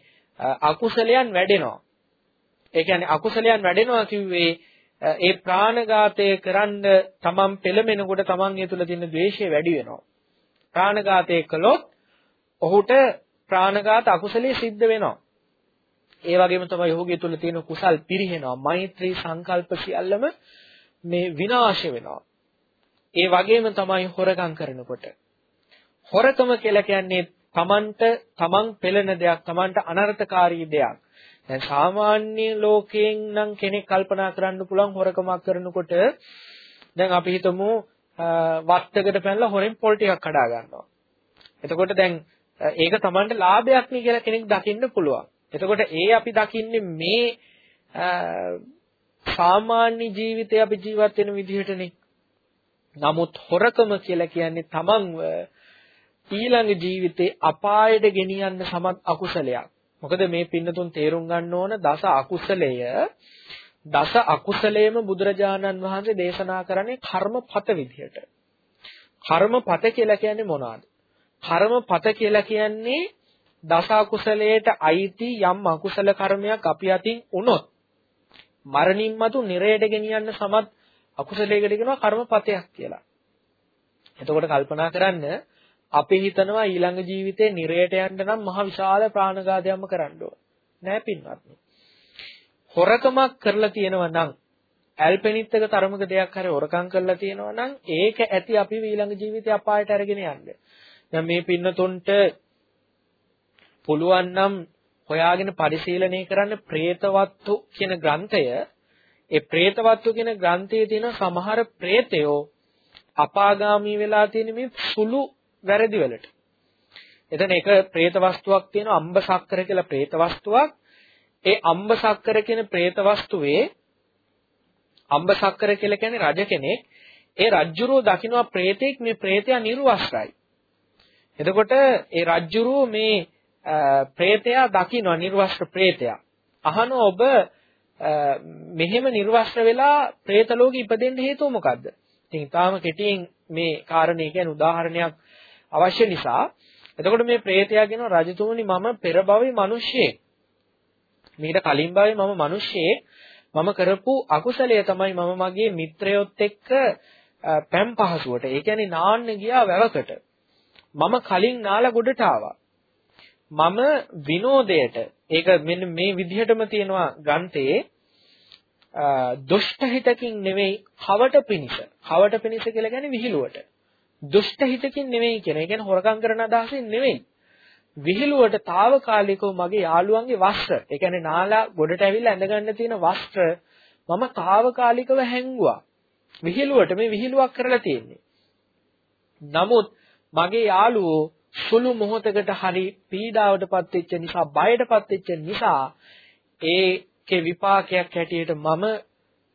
Speaker 1: අකුසලයන් වැඩෙනවා. ඒ කියන්නේ අකුසලයන් වැඩෙනවා කිව්වේ ඒ ප්‍රාණඝාතය කරන්න තමන් පෙළමෙනකොට තමන්ගේ තුල තියෙන ද්වේෂය වැඩි වෙනවා. ප්‍රාණඝාතය කළොත් ඔහුට ප්‍රාණඝාත අකුසලයේ සිද්ධ වෙනවා. ඒ වගේම තමයි ඔහුගේ තුල තියෙන කුසල් පිරිහෙනවා. මෛත්‍රී සංකල්ප සියල්ලම මේ විනාශ වෙනවා. ඒ වගේම තමයි හොරකම් කරනකොට. හොරකම කියලා කියන්නේ තමන්ට තමන් පෙළෙන දෙයක්, තමන්ට අනර්ථකාරී දෙයක්. දැන් සාමාන්‍ය ලෝකයෙන් නම් කෙනෙක් කල්පනා කරන්න පුළුවන් හොරකමක් කරනකොට දැන් අපි හිතමු වත්තකට පැනලා හොරෙන් පොල් ටිකක් කඩා ගන්නවා. එතකොට දැන් ඒක Tamanට ලාභයක් නේ කියලා කෙනෙක් දකින්න පුළුවන්. එතකොට ඒ අපි දකින්නේ මේ සාමාන්‍ය ජීවිතය අපි ජීවත් වෙන විදිහටනේ. නමුත් හොරකම කියලා කියන්නේ Tamanව ඊළඟ ජීවිතේ අපායට ගෙනියන්න සමත් අකුසලයක්. මොකද මේ පින්නතුන් තේරුම් ගන්න ඕන දස අකුසලය දස අකුසලයේම බුදුරජාණන් වහන්සේ දේශනා කරන්නේ කර්මපත විදිහට. කර්මපත කියලා කියන්නේ මොනවද? කර්මපත කියලා කියන්නේ දස අකුසලයට අයිති යම් අකුසල කර්මයක් අපි අතින් වුණොත් මරණින් මතු නිරයට ගෙනියන්න සමත් අකුසලයකට කියනවා කර්මපතයක් කියලා. එතකොට කල්පනා කරන්න අපි හිතනවා ඊළඟ ජීවිතේ නිරයට යන්න නම් මහ විශාල ප්‍රාණඝාතයක්ම කරන්න ඕන. නෑ පින්වත්නි. හොරකමක් කරලා තියෙනවා නම් ඇල්පෙනිත් එක තරමක දෙයක් හරි හොරකම් කරලා තියෙනවා නම් ඒක ඇති අපි ඊළඟ ජීවිතේ අපායට අරගෙන යන්න. දැන් මේ පින්නතුන්ට පුළුවන් නම් හොයාගෙන පරිශීලනය කරන්න പ്രേතවත්තු කියන ග්‍රන්ථය ඒ പ്രേතවත්තු කියන ග්‍රන්ථයේ තියෙන සමහර പ്രേතයෝ අපාගාමී වෙලා තියෙන මේ සුළු වැරදි වලට එතන එක പ്രേත වස්තුවක් තියෙනවා අම්බ සක්කර කියලා പ്രേත වස්තුවක්. ඒ අම්බ සක්කර කියන പ്രേත වස්තුවේ අම්බ සක්කර කියලා කියන්නේ රජ කෙනෙක්. ඒ රජ්ජුරුව දකිනවා പ്രേතෙක් මේ പ്രേතයා නිර්වස්රයි. එතකොට ඒ රජ්ජුරුව මේ ප්‍රේතයා දකිනවා නිර්වස්ත්‍ර ප්‍රේතයා. අහනවා ඔබ මෙහෙම නිර්වස්ත්‍ර වෙලා പ്രേත ලෝකෙ ඉපදෙන්න හේතුව මොකද්ද? ඉතින් ඊටාම කෙටියෙන් මේ කාරණේ කියන්නේ උදාහරණයක් අවශ්‍ය නිසා එතකොට මේ പ്രേතයා කියන රජතුමනි මම පෙර භවයේ මිනිස්සෙක්. මීට කලින් භවයේ මම මිනිස්සෙක්. මම කරපු අකුසලය තමයි මම මගේ මිත්‍රයොත් එක්ක පැම් පහසුවට. ඒ කියන්නේ නාන්න ගියා වැවකට. මම කලින් නාලා ගොඩට ආවා. මම විනෝදයට ඒක මෙන්න මේ විදිහටම තියෙනවා ග්‍රන්ථයේ දුෂ්ට හිතකින් නෙවෙයි කවට පිනිස කවට පිනිස කියලා කියන්නේ විහිළුවට දුෂ්ට හිතකින් නෙවෙයි කියන. ඒ කියන්නේ හොරකම් කරන අදහසින් නෙවෙයි. විහිළුවට తాවකාලිකව මගේ යාළුවන්ගේ වස්ත්‍ර, ඒ කියන්නේ නාලා ගොඩට ඇවිල්ලා ඇඳගන්න තියෙන වස්ත්‍ර මම తాවකාලිකව හැංගුවා. විහිළුවට මේ විහිළුවක් කරලා තියෙන්නේ. නමුත් මගේ යාළුවෝ සුළු මොහොතකට හරි පීඩාවටපත් වෙච්ච නිසා, බයටපත් වෙච්ච නිසා ඒකේ විපාකයක් හැටියට මම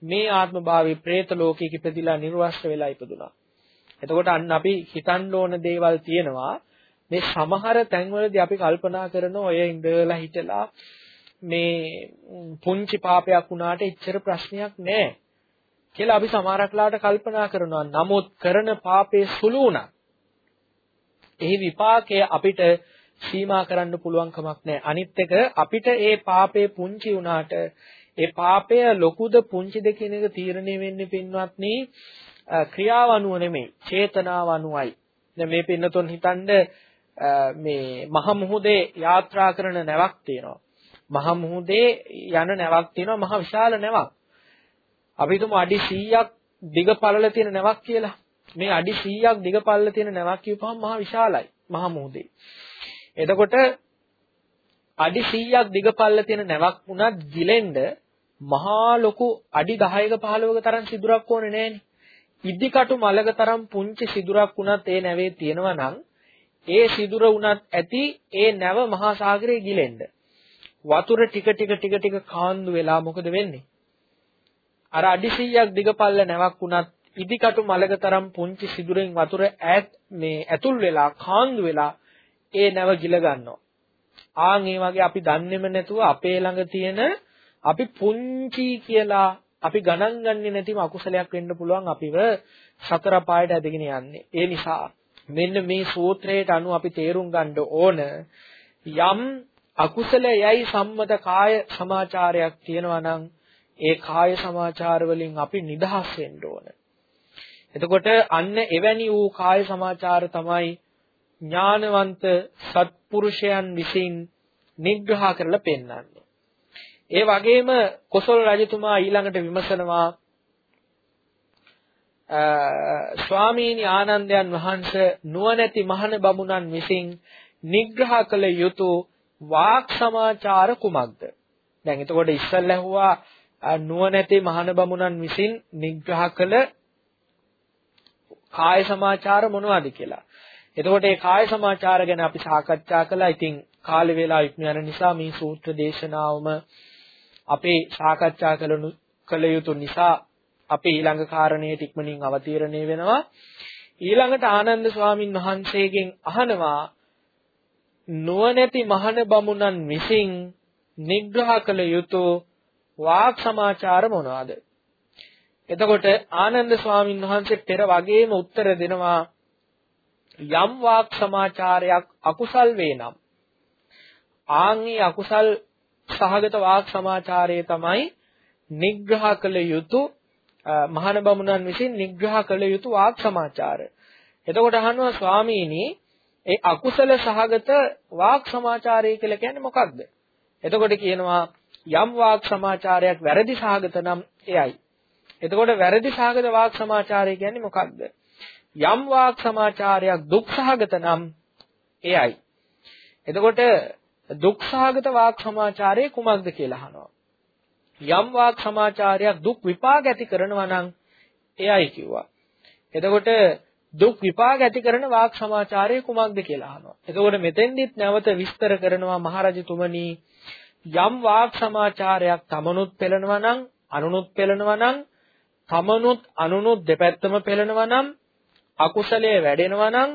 Speaker 1: මේ ආත්ම භාවයේ പ്രേත ලෝකයක ඉපදිලා නිර්වස්ත්‍ර වෙලා ඉපදුනා. එතකොට අන්න අපි හිතන්න ඕන දේවල් තියෙනවා. මේ සමහර තැන්වලදී අපි කල්පනා කරන ඔය ඉඳලා හිටලා මේ පුංචි පාපයක් වුණාට එච්චර ප්‍රශ්නයක් නැහැ කියලා අපි සමහරක්ලාට කල්පනා කරනවා. නමුත් කරන පාපේ සුළු වුණා. එහි විපාකය අපිට සීමා කරන්න පුළුවන් කමක් නැහැ. අනිත් එක අපිට ඒ පාපේ පුංචි වුණාට ඒ පාපය ලොකුද පුංචිද කියන එක තීරණය වෙන්නේ පින්වත්නි ක්‍රියාව අනුව නෙමෙයි චේතනාව අනුවයි. දැන් මේ පින්නතොන් හිතනද මේ මහ මුහුදේ යාත්‍රා කරන නැවක් තියෙනවා. මහ මුහුදේ යන නැවක් තියෙනවා මහ විශාල නැවක්. අපි හිතමු අඩි 100ක් දිග පළල තියෙන නැවක් කියලා. මේ අඩි 100ක් දිග පළල තියෙන නැවක් කියපුවම මහ විශාලයි මහ මුහුදේ. එතකොට අඩි 100ක් දිග පළල තියෙන නැවක් වුණත් ගිලෙන්න මහා ලොකු අඩි 10ක 15ක තරම් සිදුරක් ඕනේ නෑනේ. ඉදිකටු මලක තරම් පුංචි සිදුරක් වුණත් ඒ නැවේ තියෙනවා නම් ඒ සිදුර වුණත් ඇති ඒ නැව මහා සාගරයේ ගිලෙන්න. වතුර ටික ටික ටික ටික කාන්දු වෙලා මොකද වෙන්නේ? අර අඩි 100ක් දිගපල්ල නැවක් වුණත් ඉදිකටු මලක තරම් පුංචි සිදුරෙන් වතුර ඈත් මේ ඇතුල් වෙලා කාන්දු වෙලා ඒ නැව ගිල ගන්නවා. ආන් ඒ වගේ අපි දන්නේම නැතුව අපේ ළඟ තියෙන අපි පුංචි කියලා අපි ගණන් ගන්නේ නැතිව අකුසලයක් වෙන්න පුළුවන් අපිව සතර පායට ඇදගෙන යන්නේ. ඒ නිසා මෙන්න මේ සූත්‍රයට අනුව අපි තේරුම් ගන්න ඕන යම් අකුසලයයි සම්මත කාය සමාචාරයක් තියෙනවා නම් ඒ කාය සමාචාර වලින් අපි නිදහස් වෙන්න ඕන. එතකොට අන්න එවැනි වූ කාය සමාචාර තමයි ඥානවන්ත සත්පුරුෂයන් විසින් නිග්‍රහ කරලා පෙන්වන්නේ. ඒ වගේම කොසල් රජතුමා ඊළඟට විමසනවා ස්වාමීනි ආනන්දයන් වහන්සේ නුවණැති මහණ බමුණන් විසින් නිග්‍රහ කළ යුතු වාක් සමාචාර කුමක්ද? දැන් එතකොට ඉස්සල්ලා ඇහුවා නුවණැති මහණ බමුණන් විසින් නිග්‍රහ කළ කාය සමාචාර මොනවද කියලා. එතකොට මේ කාය සමාචාර ගැන අපි සාකච්ඡා කළා. ඉතින් කාල වේලාව ඉක්ම යන නිසා මේ සූත්‍ර දේශනාවම අපේ සාකච්ඡා කළ යුතු නිසා අපි ඊළඟ කාරණේට ඉක්මනින් අවතීර්ණය වෙනවා ඊළඟට ආනන්ද ස්වාමින් වහන්සේගෙන් අහනවා නුවණැති මහණ බමුණන් විසින් නිග්‍රහ කළ යුතු වාක් සමාචාර මොනවාද එතකොට ආනන්ද ස්වාමින් වහන්සේ පෙර වගේම උත්තර දෙනවා යම් වාක් සමාචාරයක් අකුසල් වේනම් ආන්ගේ අකුසල් සහගත වාක් සමාචාරය තමයි නිග්‍රහ කළ යුතු මහාන බමුණන් විසින් නිග්‍රහ කළ යුතු වාක් සමාචාර. එතකොට අහනවා ස්වාමීනි ඒ අකුසල සහගත වාක් සමාචාරය කියලා කියන්නේ මොකක්ද? එතකොට කියනවා යම් වාක් සමාචාරයක් වැරදි සහගත නම් එයයි. එතකොට වැරදි සහගත වාක් සමාචාරය කියන්නේ මොකක්ද? යම් වාක් සමාචාරයක් දුක් සහගත නම් එයයි. එතකොට දුක් සහගත වාක් සමාචාරය කුමක්ද කියලා අහනවා. යම් වාක් සමාචාරයක් දුක් විපාක ඇති කරනවා නම් එයයි කිව්වා. එතකොට දුක් විපාක ඇති කරන වාක් සමාචාරය කුමක්ද කියලා අහනවා. එතකොට මෙතෙන්දිත් නැවත විස්තර කරනවා මහරජතුමනි යම් වාක් සමාචාරයක් තමනුත් පෙළනවා නම් අනුනුත් පෙළනවා නම් තමනුත් අනුනුත් දෙපැත්තම පෙළනවා නම් අකුසලයේ වැඩෙනවා නම්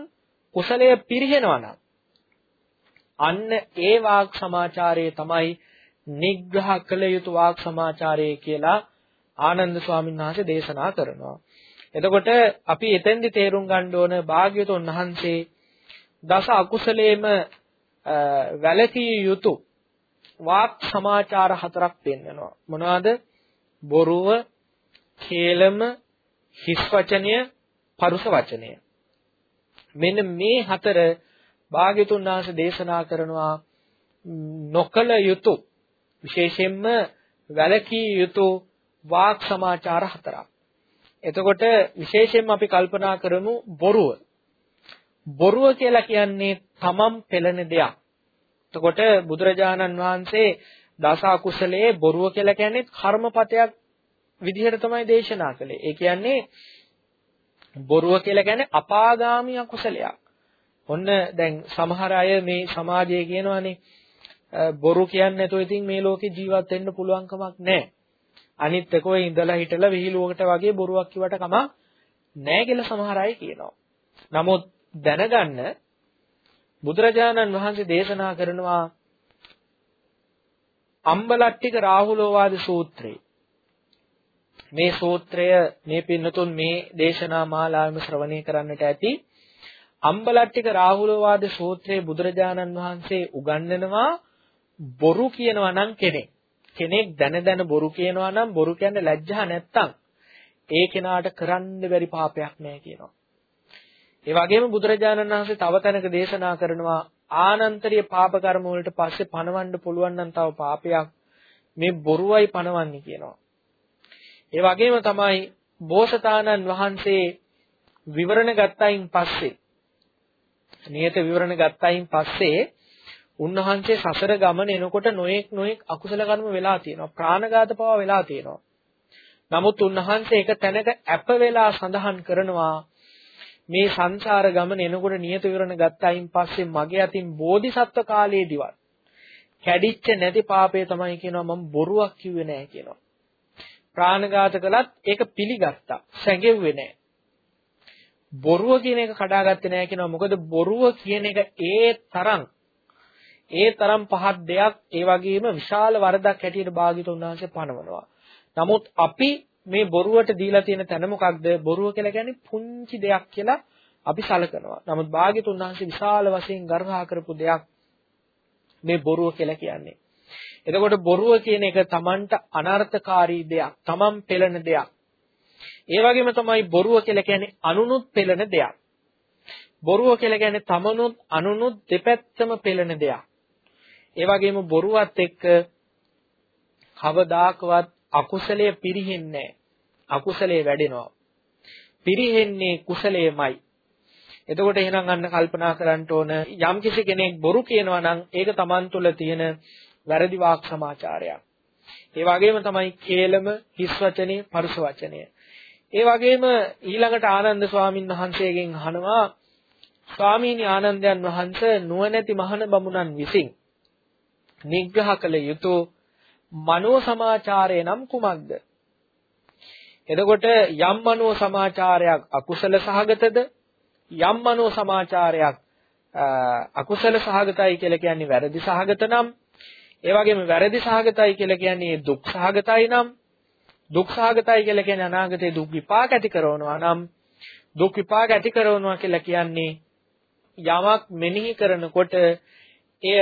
Speaker 1: කුසලයේ පිරිහෙනවා නම් අන්න ඒ වාක් සමාචාරයේ තමයි නිග්‍රහ කළ යුතු වාක් සමාචාරය කියලා ආනන්ද ස්වාමීන් වහන්සේ දේශනා කරනවා. එතකොට අපි එතෙන්දි තේරුම් ගන්න ඕන භාග්‍යවතුන් වහන්සේ දස අකුසලේම වැළකී යුතු වාක් සමාචාර හතරක් පෙන්වනවා. මොනවාද? බොරුව, කේලම, හිස් වචනය, පරුස වචනය. මෙන්න මේ හතර භාග්‍යතුන් වහන්සේ දේශනා කරනවා නොකල යුතු විශේෂයෙන්ම වැළකී යුතු වාක් සමාචාර හතරක්. එතකොට විශේෂයෙන්ම අපි කල්පනා කරමු බොරුව. බොරුව කියලා කියන්නේ තමන් පෙළෙන දෙයක්. එතකොට බුදුරජාණන් වහන්සේ දස අකුසලයේ බොරුව කියලා කියන්නේ කර්මපතයක් විදිහට තමයි දේශනා කළේ. ඒ කියන්නේ බොරුව කියලා කියන්නේ අපාගාමී අකුසලයක්. ඔන්න දැන් සමහර අය මේ සමාජයේ කියනවානේ බොරු කියන්නේ නැතුව ඉතින් මේ ලෝකේ ජීවත් වෙන්න පුළුවන් කමක් නැහැ. අනිත් එක ඔය ඉඳලා හිටලා විහිළුවකට වගේ බොරුවක් කිව්වට කමක් නැහැ කියලා සමහර අය කියනවා. නමුත් දැනගන්න බුදුරජාණන් වහන්සේ දේශනා කරනවා අම්බලට්ටික රාහුලෝවාද සූත්‍රය. මේ සූත්‍රය මේ පින්නතුන් මේ දේශනා මාලාවෙම ශ්‍රවණය කරන්නට ඇති. අම්බලට්ටික රාහුලෝවාද සූත්‍රයේ බුදුරජාණන් වහන්සේ උගන්වනවා බොරු කියනවා නම් කෙනෙක් කෙනෙක් දැන දැන බොරු කියනවා නම් බොරු කියන්නේ ලැජ්ජා නැත්තම් ඒ කෙනාට කරන්න බැරි පාපයක් නෑ කියනවා. ඒ වගේම බුදුරජාණන් වහන්සේ තව තැනක දේශනා කරනවා ආනන්තරීය පාප කර්ම වලට පස්සේ පණවන්න පුළුවන් නම් තව පාපයක් මේ බොරුවයි පණවන්නේ කියනවා. ඒ වගේම තමයි බෝසතාණන් වහන්සේ විවරණ ගත්තයින් පස්සේ නියත විවරණ ගත්තයින් පස්සේ උන්වහන්සේ සසර ගමන එනකොට නොඑක් නොඑක් අකුසල කර්ම වෙලා තියෙනවා. ප්‍රාණඝාත පවා වෙලා තියෙනවා. නමුත් උන්වහන්සේ එක තැනක අප වෙලා සඳහන් කරනවා මේ සංසාර ගමන එනකොට නියත විවරණ ගත්තයින් පස්සේ මගේ අතින් බෝධිසත්ව කාලයේදීවත් කැඩිච්ච නැති පාපය තමයි කියනවා මම බොරුවක් කිව්වේ නැහැ කියනවා. ප්‍රාණඝාත කළත් ඒක පිළිගත්තා සැඟෙව්වේ නැහැ බොරුව කියන එක කඩාගත්තේ නැහැ කියනවා මොකද බොරුව කියන එක ඒ තරම් ඒ තරම් පහත් දෙයක් ඒ වගේම විශාල වරදක් හැටියට භාග්‍යතුන් වහන්සේ පනවනවා. නමුත් අපි මේ බොරුවට දීලා තියෙන තැන මොකක්ද? බොරුව කියලා කියන්නේ පුංචි දෙයක් කියලා අපි සලකනවා. නමුත් භාග්‍යතුන් වහන්සේ විශාල වශයෙන් ගර්හා කරපු දෙයක් මේ බොරුව කියලා කියන්නේ. එතකොට බොරුව කියන එක Tamanට අනර්ථකාරී දෙයක්, Taman පෙළෙන දෙයක්. ඒ වගේම තමයි බොරුව කියලා කියන්නේ අනුනුත් පෙළෙන දෙයක්. බොරුව කියලා කියන්නේ තමනුත් අනුනුත් දෙපැත්තම පෙළෙන දෙයක්. ඒ වගේම බොරුවත් එක්ක කවදාකවත් අකුසලයේ පිරෙන්නේ අකුසලයේ වැඩෙනවා. පිරෙන්නේ කුසලයේමයි. එතකොට එහෙනම් අන්න කල්පනා කරන්න ඕන යම් කිසි කෙනෙක් බොරු කියනවා නම් ඒක Taman තුල තියෙන වැරදි වාක් සමාචාරයක්. ඒ වගේම තමයි කේලම, හිස් වචනේ, පරුස වචනය. ඒ වගේම ඊළඟට ආනන්ද ස්වාමීන් වහන්සේගෙන් අහනවා ස්වාමීනි ආනන්දයන් වහන්සේ නුවණැති මහණ බමුණන් විසින් නිග්‍රහ කළ යුතු මනෝ සමාචාරය නම් කුමක්ද? එතකොට යම් මනෝ සමාචාරයක් අකුසල සහගතද යම් මනෝ සමාචාරයක් අකුසල සහගතයි කියලා කියන්නේ වැරදි සහගත නම් ඒ වගේම වැරදි සහගතයි කියලා කියන්නේ දුක් සහගතයි නම් දුක් සහගතයි කියලා කියන්නේ අනාගතයේ දුක් විපාක ඇති කරනවා නම් දුක් විපාක ඇති කරනවා කියලා කියන්නේ යමක් මෙනෙහි කරනකොට එය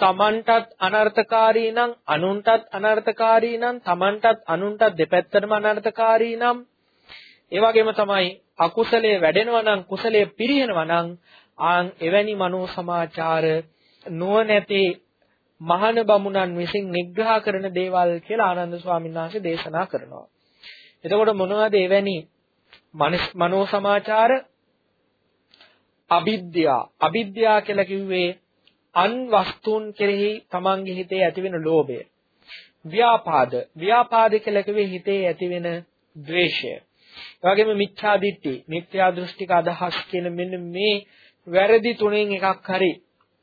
Speaker 1: තමන්ටත් අනර්ථකාරී නම් අනුන්ටත් අනර්ථකාරී නම් තමන්ටත් අනුන්ටත් දෙපැත්තටම අනර්ථකාරී නම් ඒ වගේම තමයි අකුසලයේ වැඩෙනවා නම් කුසලයේ පිරිනවනවා නම් ආන් එවැනි මනෝ සමාචාර නුවණැති මහාන බමුණන් විසින් නිග්‍රහ කරන දේවල් කියලා ආනන්ද ස්වාමීන් වහන්සේ දේශනා කරනවා. එතකොට මොනවද එවැනි මනෝ සමාචාර? අවිද්‍යා. අවිද්‍යා කියලා කිව්වේ අන් වස්තුන් කෙරෙහි තමන්ගේ හිතේ ඇතිවෙන ලෝභය. ව්‍යාපාද. ව්‍යාපාද කියලා කිව්වේ හිතේ ඇතිවෙන ද්වේෂය. ඒ වගේම මිච්ඡා දිට්ඨි. මිත්‍යා දෘෂ්ටික අදහස් කියන මෙන්න මේ වැරදි තුනෙන් එකක් හරි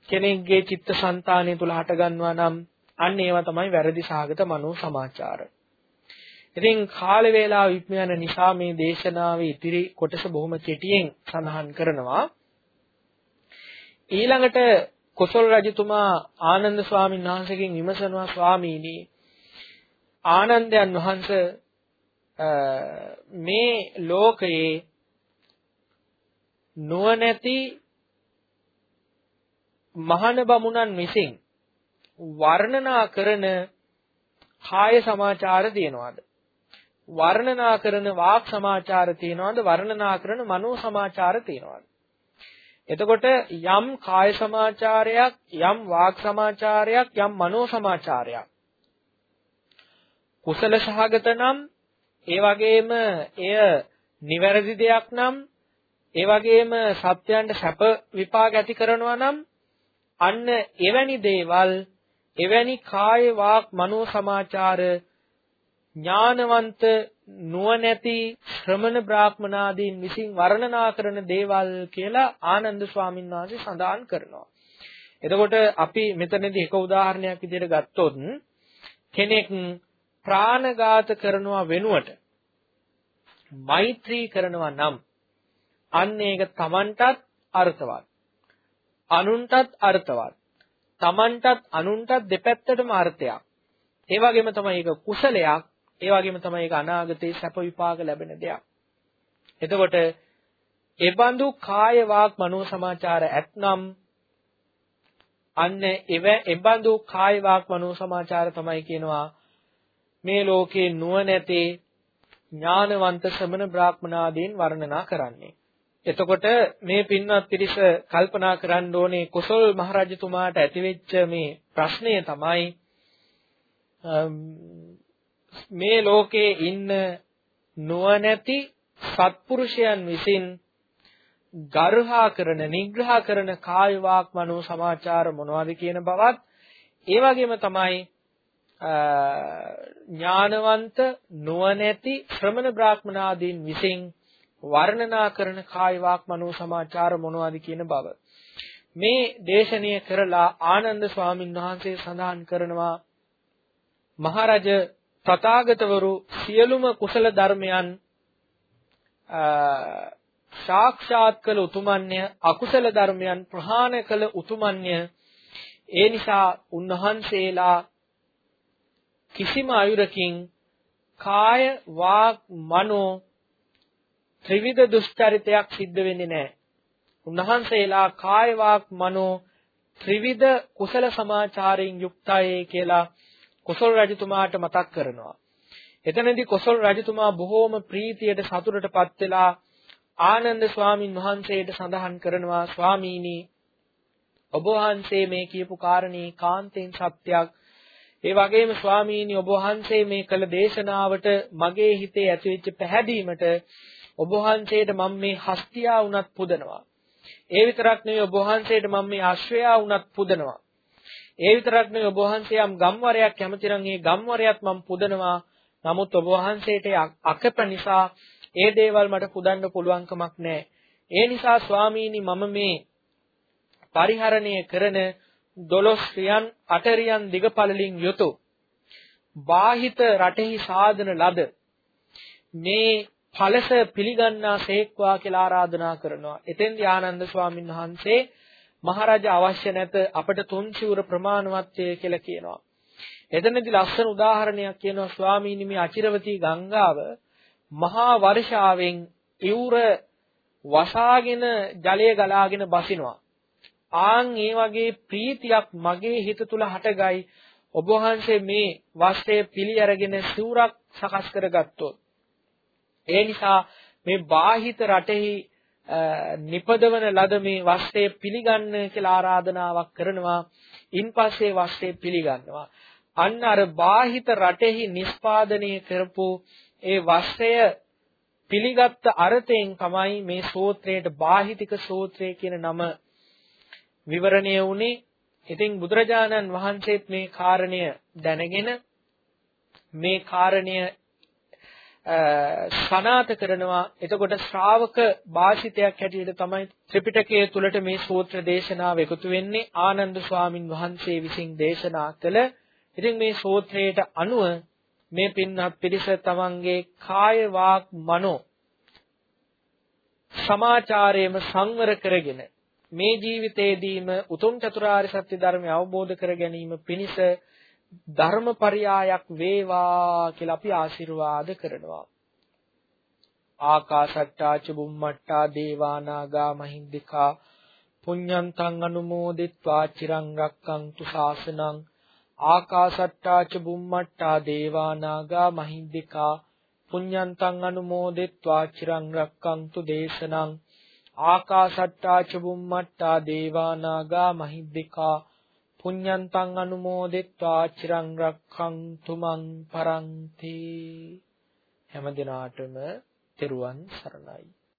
Speaker 1: කෙනෙක්ගේ චිත්තසංතානය තුල හට ගන්නවා නම් අන්න ඒවා තමයි වැරදි සාගත මනෝ සමාචාර. ඉතින් කාල වේලාව ඉක්ම යන නිසා මේ දේශනාවේ ඉතිරි කොටස බොහොම කෙටියෙන් සඳහන් කරනවා. ඊළඟට කොසල් රජතුමා ආනන්ද ස්වාමීන් වහන්සේගෙන් විමසනවා ස්වාමීනි ආනන්දයන් වහන්සේ මේ ලෝකයේ නුවණැති මහාන බමුණන් විසින් වර්ණනා කරන කාය සමාචාර තියනවාද වර්ණනා කරන වාක් සමාචාර තියනවාද? වර්ණනා කරන මනෝ සමාචාර තියනවාද? එතකොට යම් කාය සමාචාරයක් යම් වාක් සමාචාරයක් යම් මනෝ සමාචාරයක් කුසල සහගත නම් ඒ වගේම එය නිවැරදි දෙයක් නම් ඒ වගේම සත්‍යයන්ට සැප විපාක ඇති කරනවා නම් අන්න එවැනි දේවල් එවැනි කාය වාක් මනෝ සමාචාර ඥානවන්ත නුවණැති ශ්‍රමණ බ්‍රාහ්මනාදීන් විසින් වර්ණනා කරන දේවල් කියලා ආනන්ද ස්වාමීන් වහන්සේ සඳහන් කරනවා. එතකොට අපි මෙතනදී එක උදාහරණයක් විදිහට ගත්තොත් කෙනෙක් ප්‍රාණඝාත කරනවා වෙනුවට මෛත්‍රී කරනවා නම් අන්න ඒක Tamanටත් අර්ථවත් අනුන්ටත් අර්ථවත්. Tamanටත් අනුන්ටත් දෙපැත්තටම අර්ථයක්. ඒ වගේම තමයි ඒක කුසලයක්. ඒ වගේම තමයි ඒක අනාගතේ සැප විපාක ලැබෙන දෙයක්. එතකොට එබඳු කාය වාක් මනෝ සමාචාර ඇතනම් අන්න එව එබඳු කාය වාක් මනෝ සමාචාර තමයි කියනවා මේ ලෝකේ නුවණැතේ ඥානවන්ත ශ්‍රමණ බ්‍රාහ්මනාදීන් වර්ණනා කරන්නේ. එතකොට මේ පින්වත් පිරිස කල්පනා කරන්න ඕනේ කොසල් මහරජතුමාට ඇතිවෙච්ච මේ ප්‍රශ්නය තමයි මේ ලෝකේ ඉන්න නුවණැති සත්පුරුෂයන් විසින් ගර්හා කරන නිග්‍රහ කරන කාය වාක් මනෝ සමාචාර මොනවද කියන බවත් ඒ වගේම තමයි ඥානවන්ත නුවණැති ශ්‍රමණ බ්‍රාහ්මනාදීන් විසින් වර්ණනා කරන කාය වාක් මනෝ සමාචාර මොනවද කියන බව. මේ දේශනීය කරලා ආනන්ද ස්වාමීන් වහන්සේ සඳහන් කරනවා මහරජ තථාගතවරු සියලුම කුසල ධර්මයන් සාක්ෂාත් කළ උතුමන්ය අකුසල ධර්මයන් ප්‍රහාණය කළ උතුමන්ය. ඒ නිසා උන්වහන්සේලා කිසිම අයුරකින් කාය වාක් මනෝ ත්‍රිවිධ දුෂ්චරිතයක් සිද්ධ වෙන්නේ නැහැ. උන්වහන්සේලා කාය වාක් මනෝ ත්‍රිවිධ කුසල සමාචාරයෙන් යුක්තයි කියලා කොසල් රජතුමාට මතක් කරනවා. එතනදී කොසල් රජතුමා බොහෝම ප්‍රීතියට සතුටටපත් වෙලා ආනන්ද ස්වාමින් වහන්සේට සඳහන් කරනවා ස්වාමීනි ඔබ වහන්සේ මේ කියපු කාරණේ කාන්තෙන් සත්‍යයක් ඒ වගේම ස්වාමීනි ඔබ වහන්සේ මේ කළ දේශනාවට මගේ හිතේ ඇතිවෙච්ච පැහැදීමට ඔබ වහන්සේට මම මේ හස්තියා වුණත් පුදනවා. ඒ විතරක් නෙවෙයි ඔබ වහන්සේට මම මේ අශ්වයා වුණත් පුදනවා. ඒ විතරක් නෙවෙයි ඔබ වහන්සේ යම් ගම්වරයක් කැමතිනම් ඒ ගම්වරයත් මම පුදනවා. නමුත් ඔබ වහන්සේට අකප නිසා ඒ දේවල් මට පුදන්න පුළුවන්කමක් නැහැ. ඒ නිසා ස්වාමීනි මම මේ පරිහරණය කරන දොළොස් රියන් අටරියන් දිගපළලින් යුතු බාහිත රටෙහි සාදන ලද මේ ඵලස පිළිගන්නා සේක්වා කියලා ආරාධනා කරනවා. එතෙන්දී ආනන්ද ස්වාමීන් වහන්සේ මහරජා අවශ්‍ය නැත අපට තුන් සිවුර ප්‍රමාණවත්ය කියලා කියනවා. එතනදී ලස්සන උදාහරණයක් කියනවා ස්වාමීනි මේ අචිරවතී ගංගාව මහා වර්ෂාවෙන් ඉවුර වසාගෙන ජලය ගලාගෙන බසිනවා. ආන් ඒ වගේ ප්‍රීතියක් මගේ හිත තුල හටගයි ඔබ වහන්සේ මේ වස්ත්‍රය පිළි අරගෙන සිවුරක් සකස් කරගත්තොත් ඒ නිසා මේ බාහිත රටෙහි නිපදවන ලද මේ වස්ත්‍රය පිළිගන්න කියලා ආරාධනාවක් කරනවා ඉන්පස්සේ වස්ත්‍රය පිළිගන්නවා. අන්න අර බාහිත රටෙහි නිස්පාදනය කරපු ඒ වස්ත්‍රය පිළිගත් අර්ථයෙන් තමයි මේ සූත්‍රයට බාහිතික සූත්‍රය කියන නම විවරණය වුණේ. ඉතින් බුදුරජාණන් වහන්සේත් මේ කාරණය දැනගෙන මේ කාරණය සනාත කරනවා. එතකොට ශ්‍රාවක භාෂිතයක් හැටියට තමයි ත්‍රිපිටකය තුලට මේ සූත්‍ර දේශනාව එකතු වෙන්නේ. ආනන්ද ස්වාමින් වහන්සේ විසින් දේශනා කළ. ඉතින් මේ සූත්‍රයට අනුව මේ පින්වත් පිරිස තමන්ගේ කාය වාක් මනෝ සමාචාරයේම සංවර කරගෙන මේ ජීවිතයේදීම උතුම් චතුරාර්ය සත්‍ය ධර්මය අවබෝධ කර ගැනීම පිණිස ධර්මපරයායක් වේවා කියලා අපි ආශිර්වාද කරනවා. ආකාශට්ටා චුම්මට්ටා දේවානාගා මහින්దికා පුඤ්ඤන්තං අනුමෝදිත්වා චිරං රක්කන්තු ශාසනං ආකාශට්ටා චුම්මට්ටා දේවානාගා මහින්దికා පුඤ්ඤන්තං අනුමෝදිත්වා චිරං රක්කන්තු දේශනං ආකාශට්ටා චුම්මට්ටා දේවානාගා මහින්దికා පුඤ්ඤන්තං අනුමෝදිත්වා චිරං රක්ඛන්තු මං පරන්ති. හැම දිනාටම තෙරුවන් සරණයි.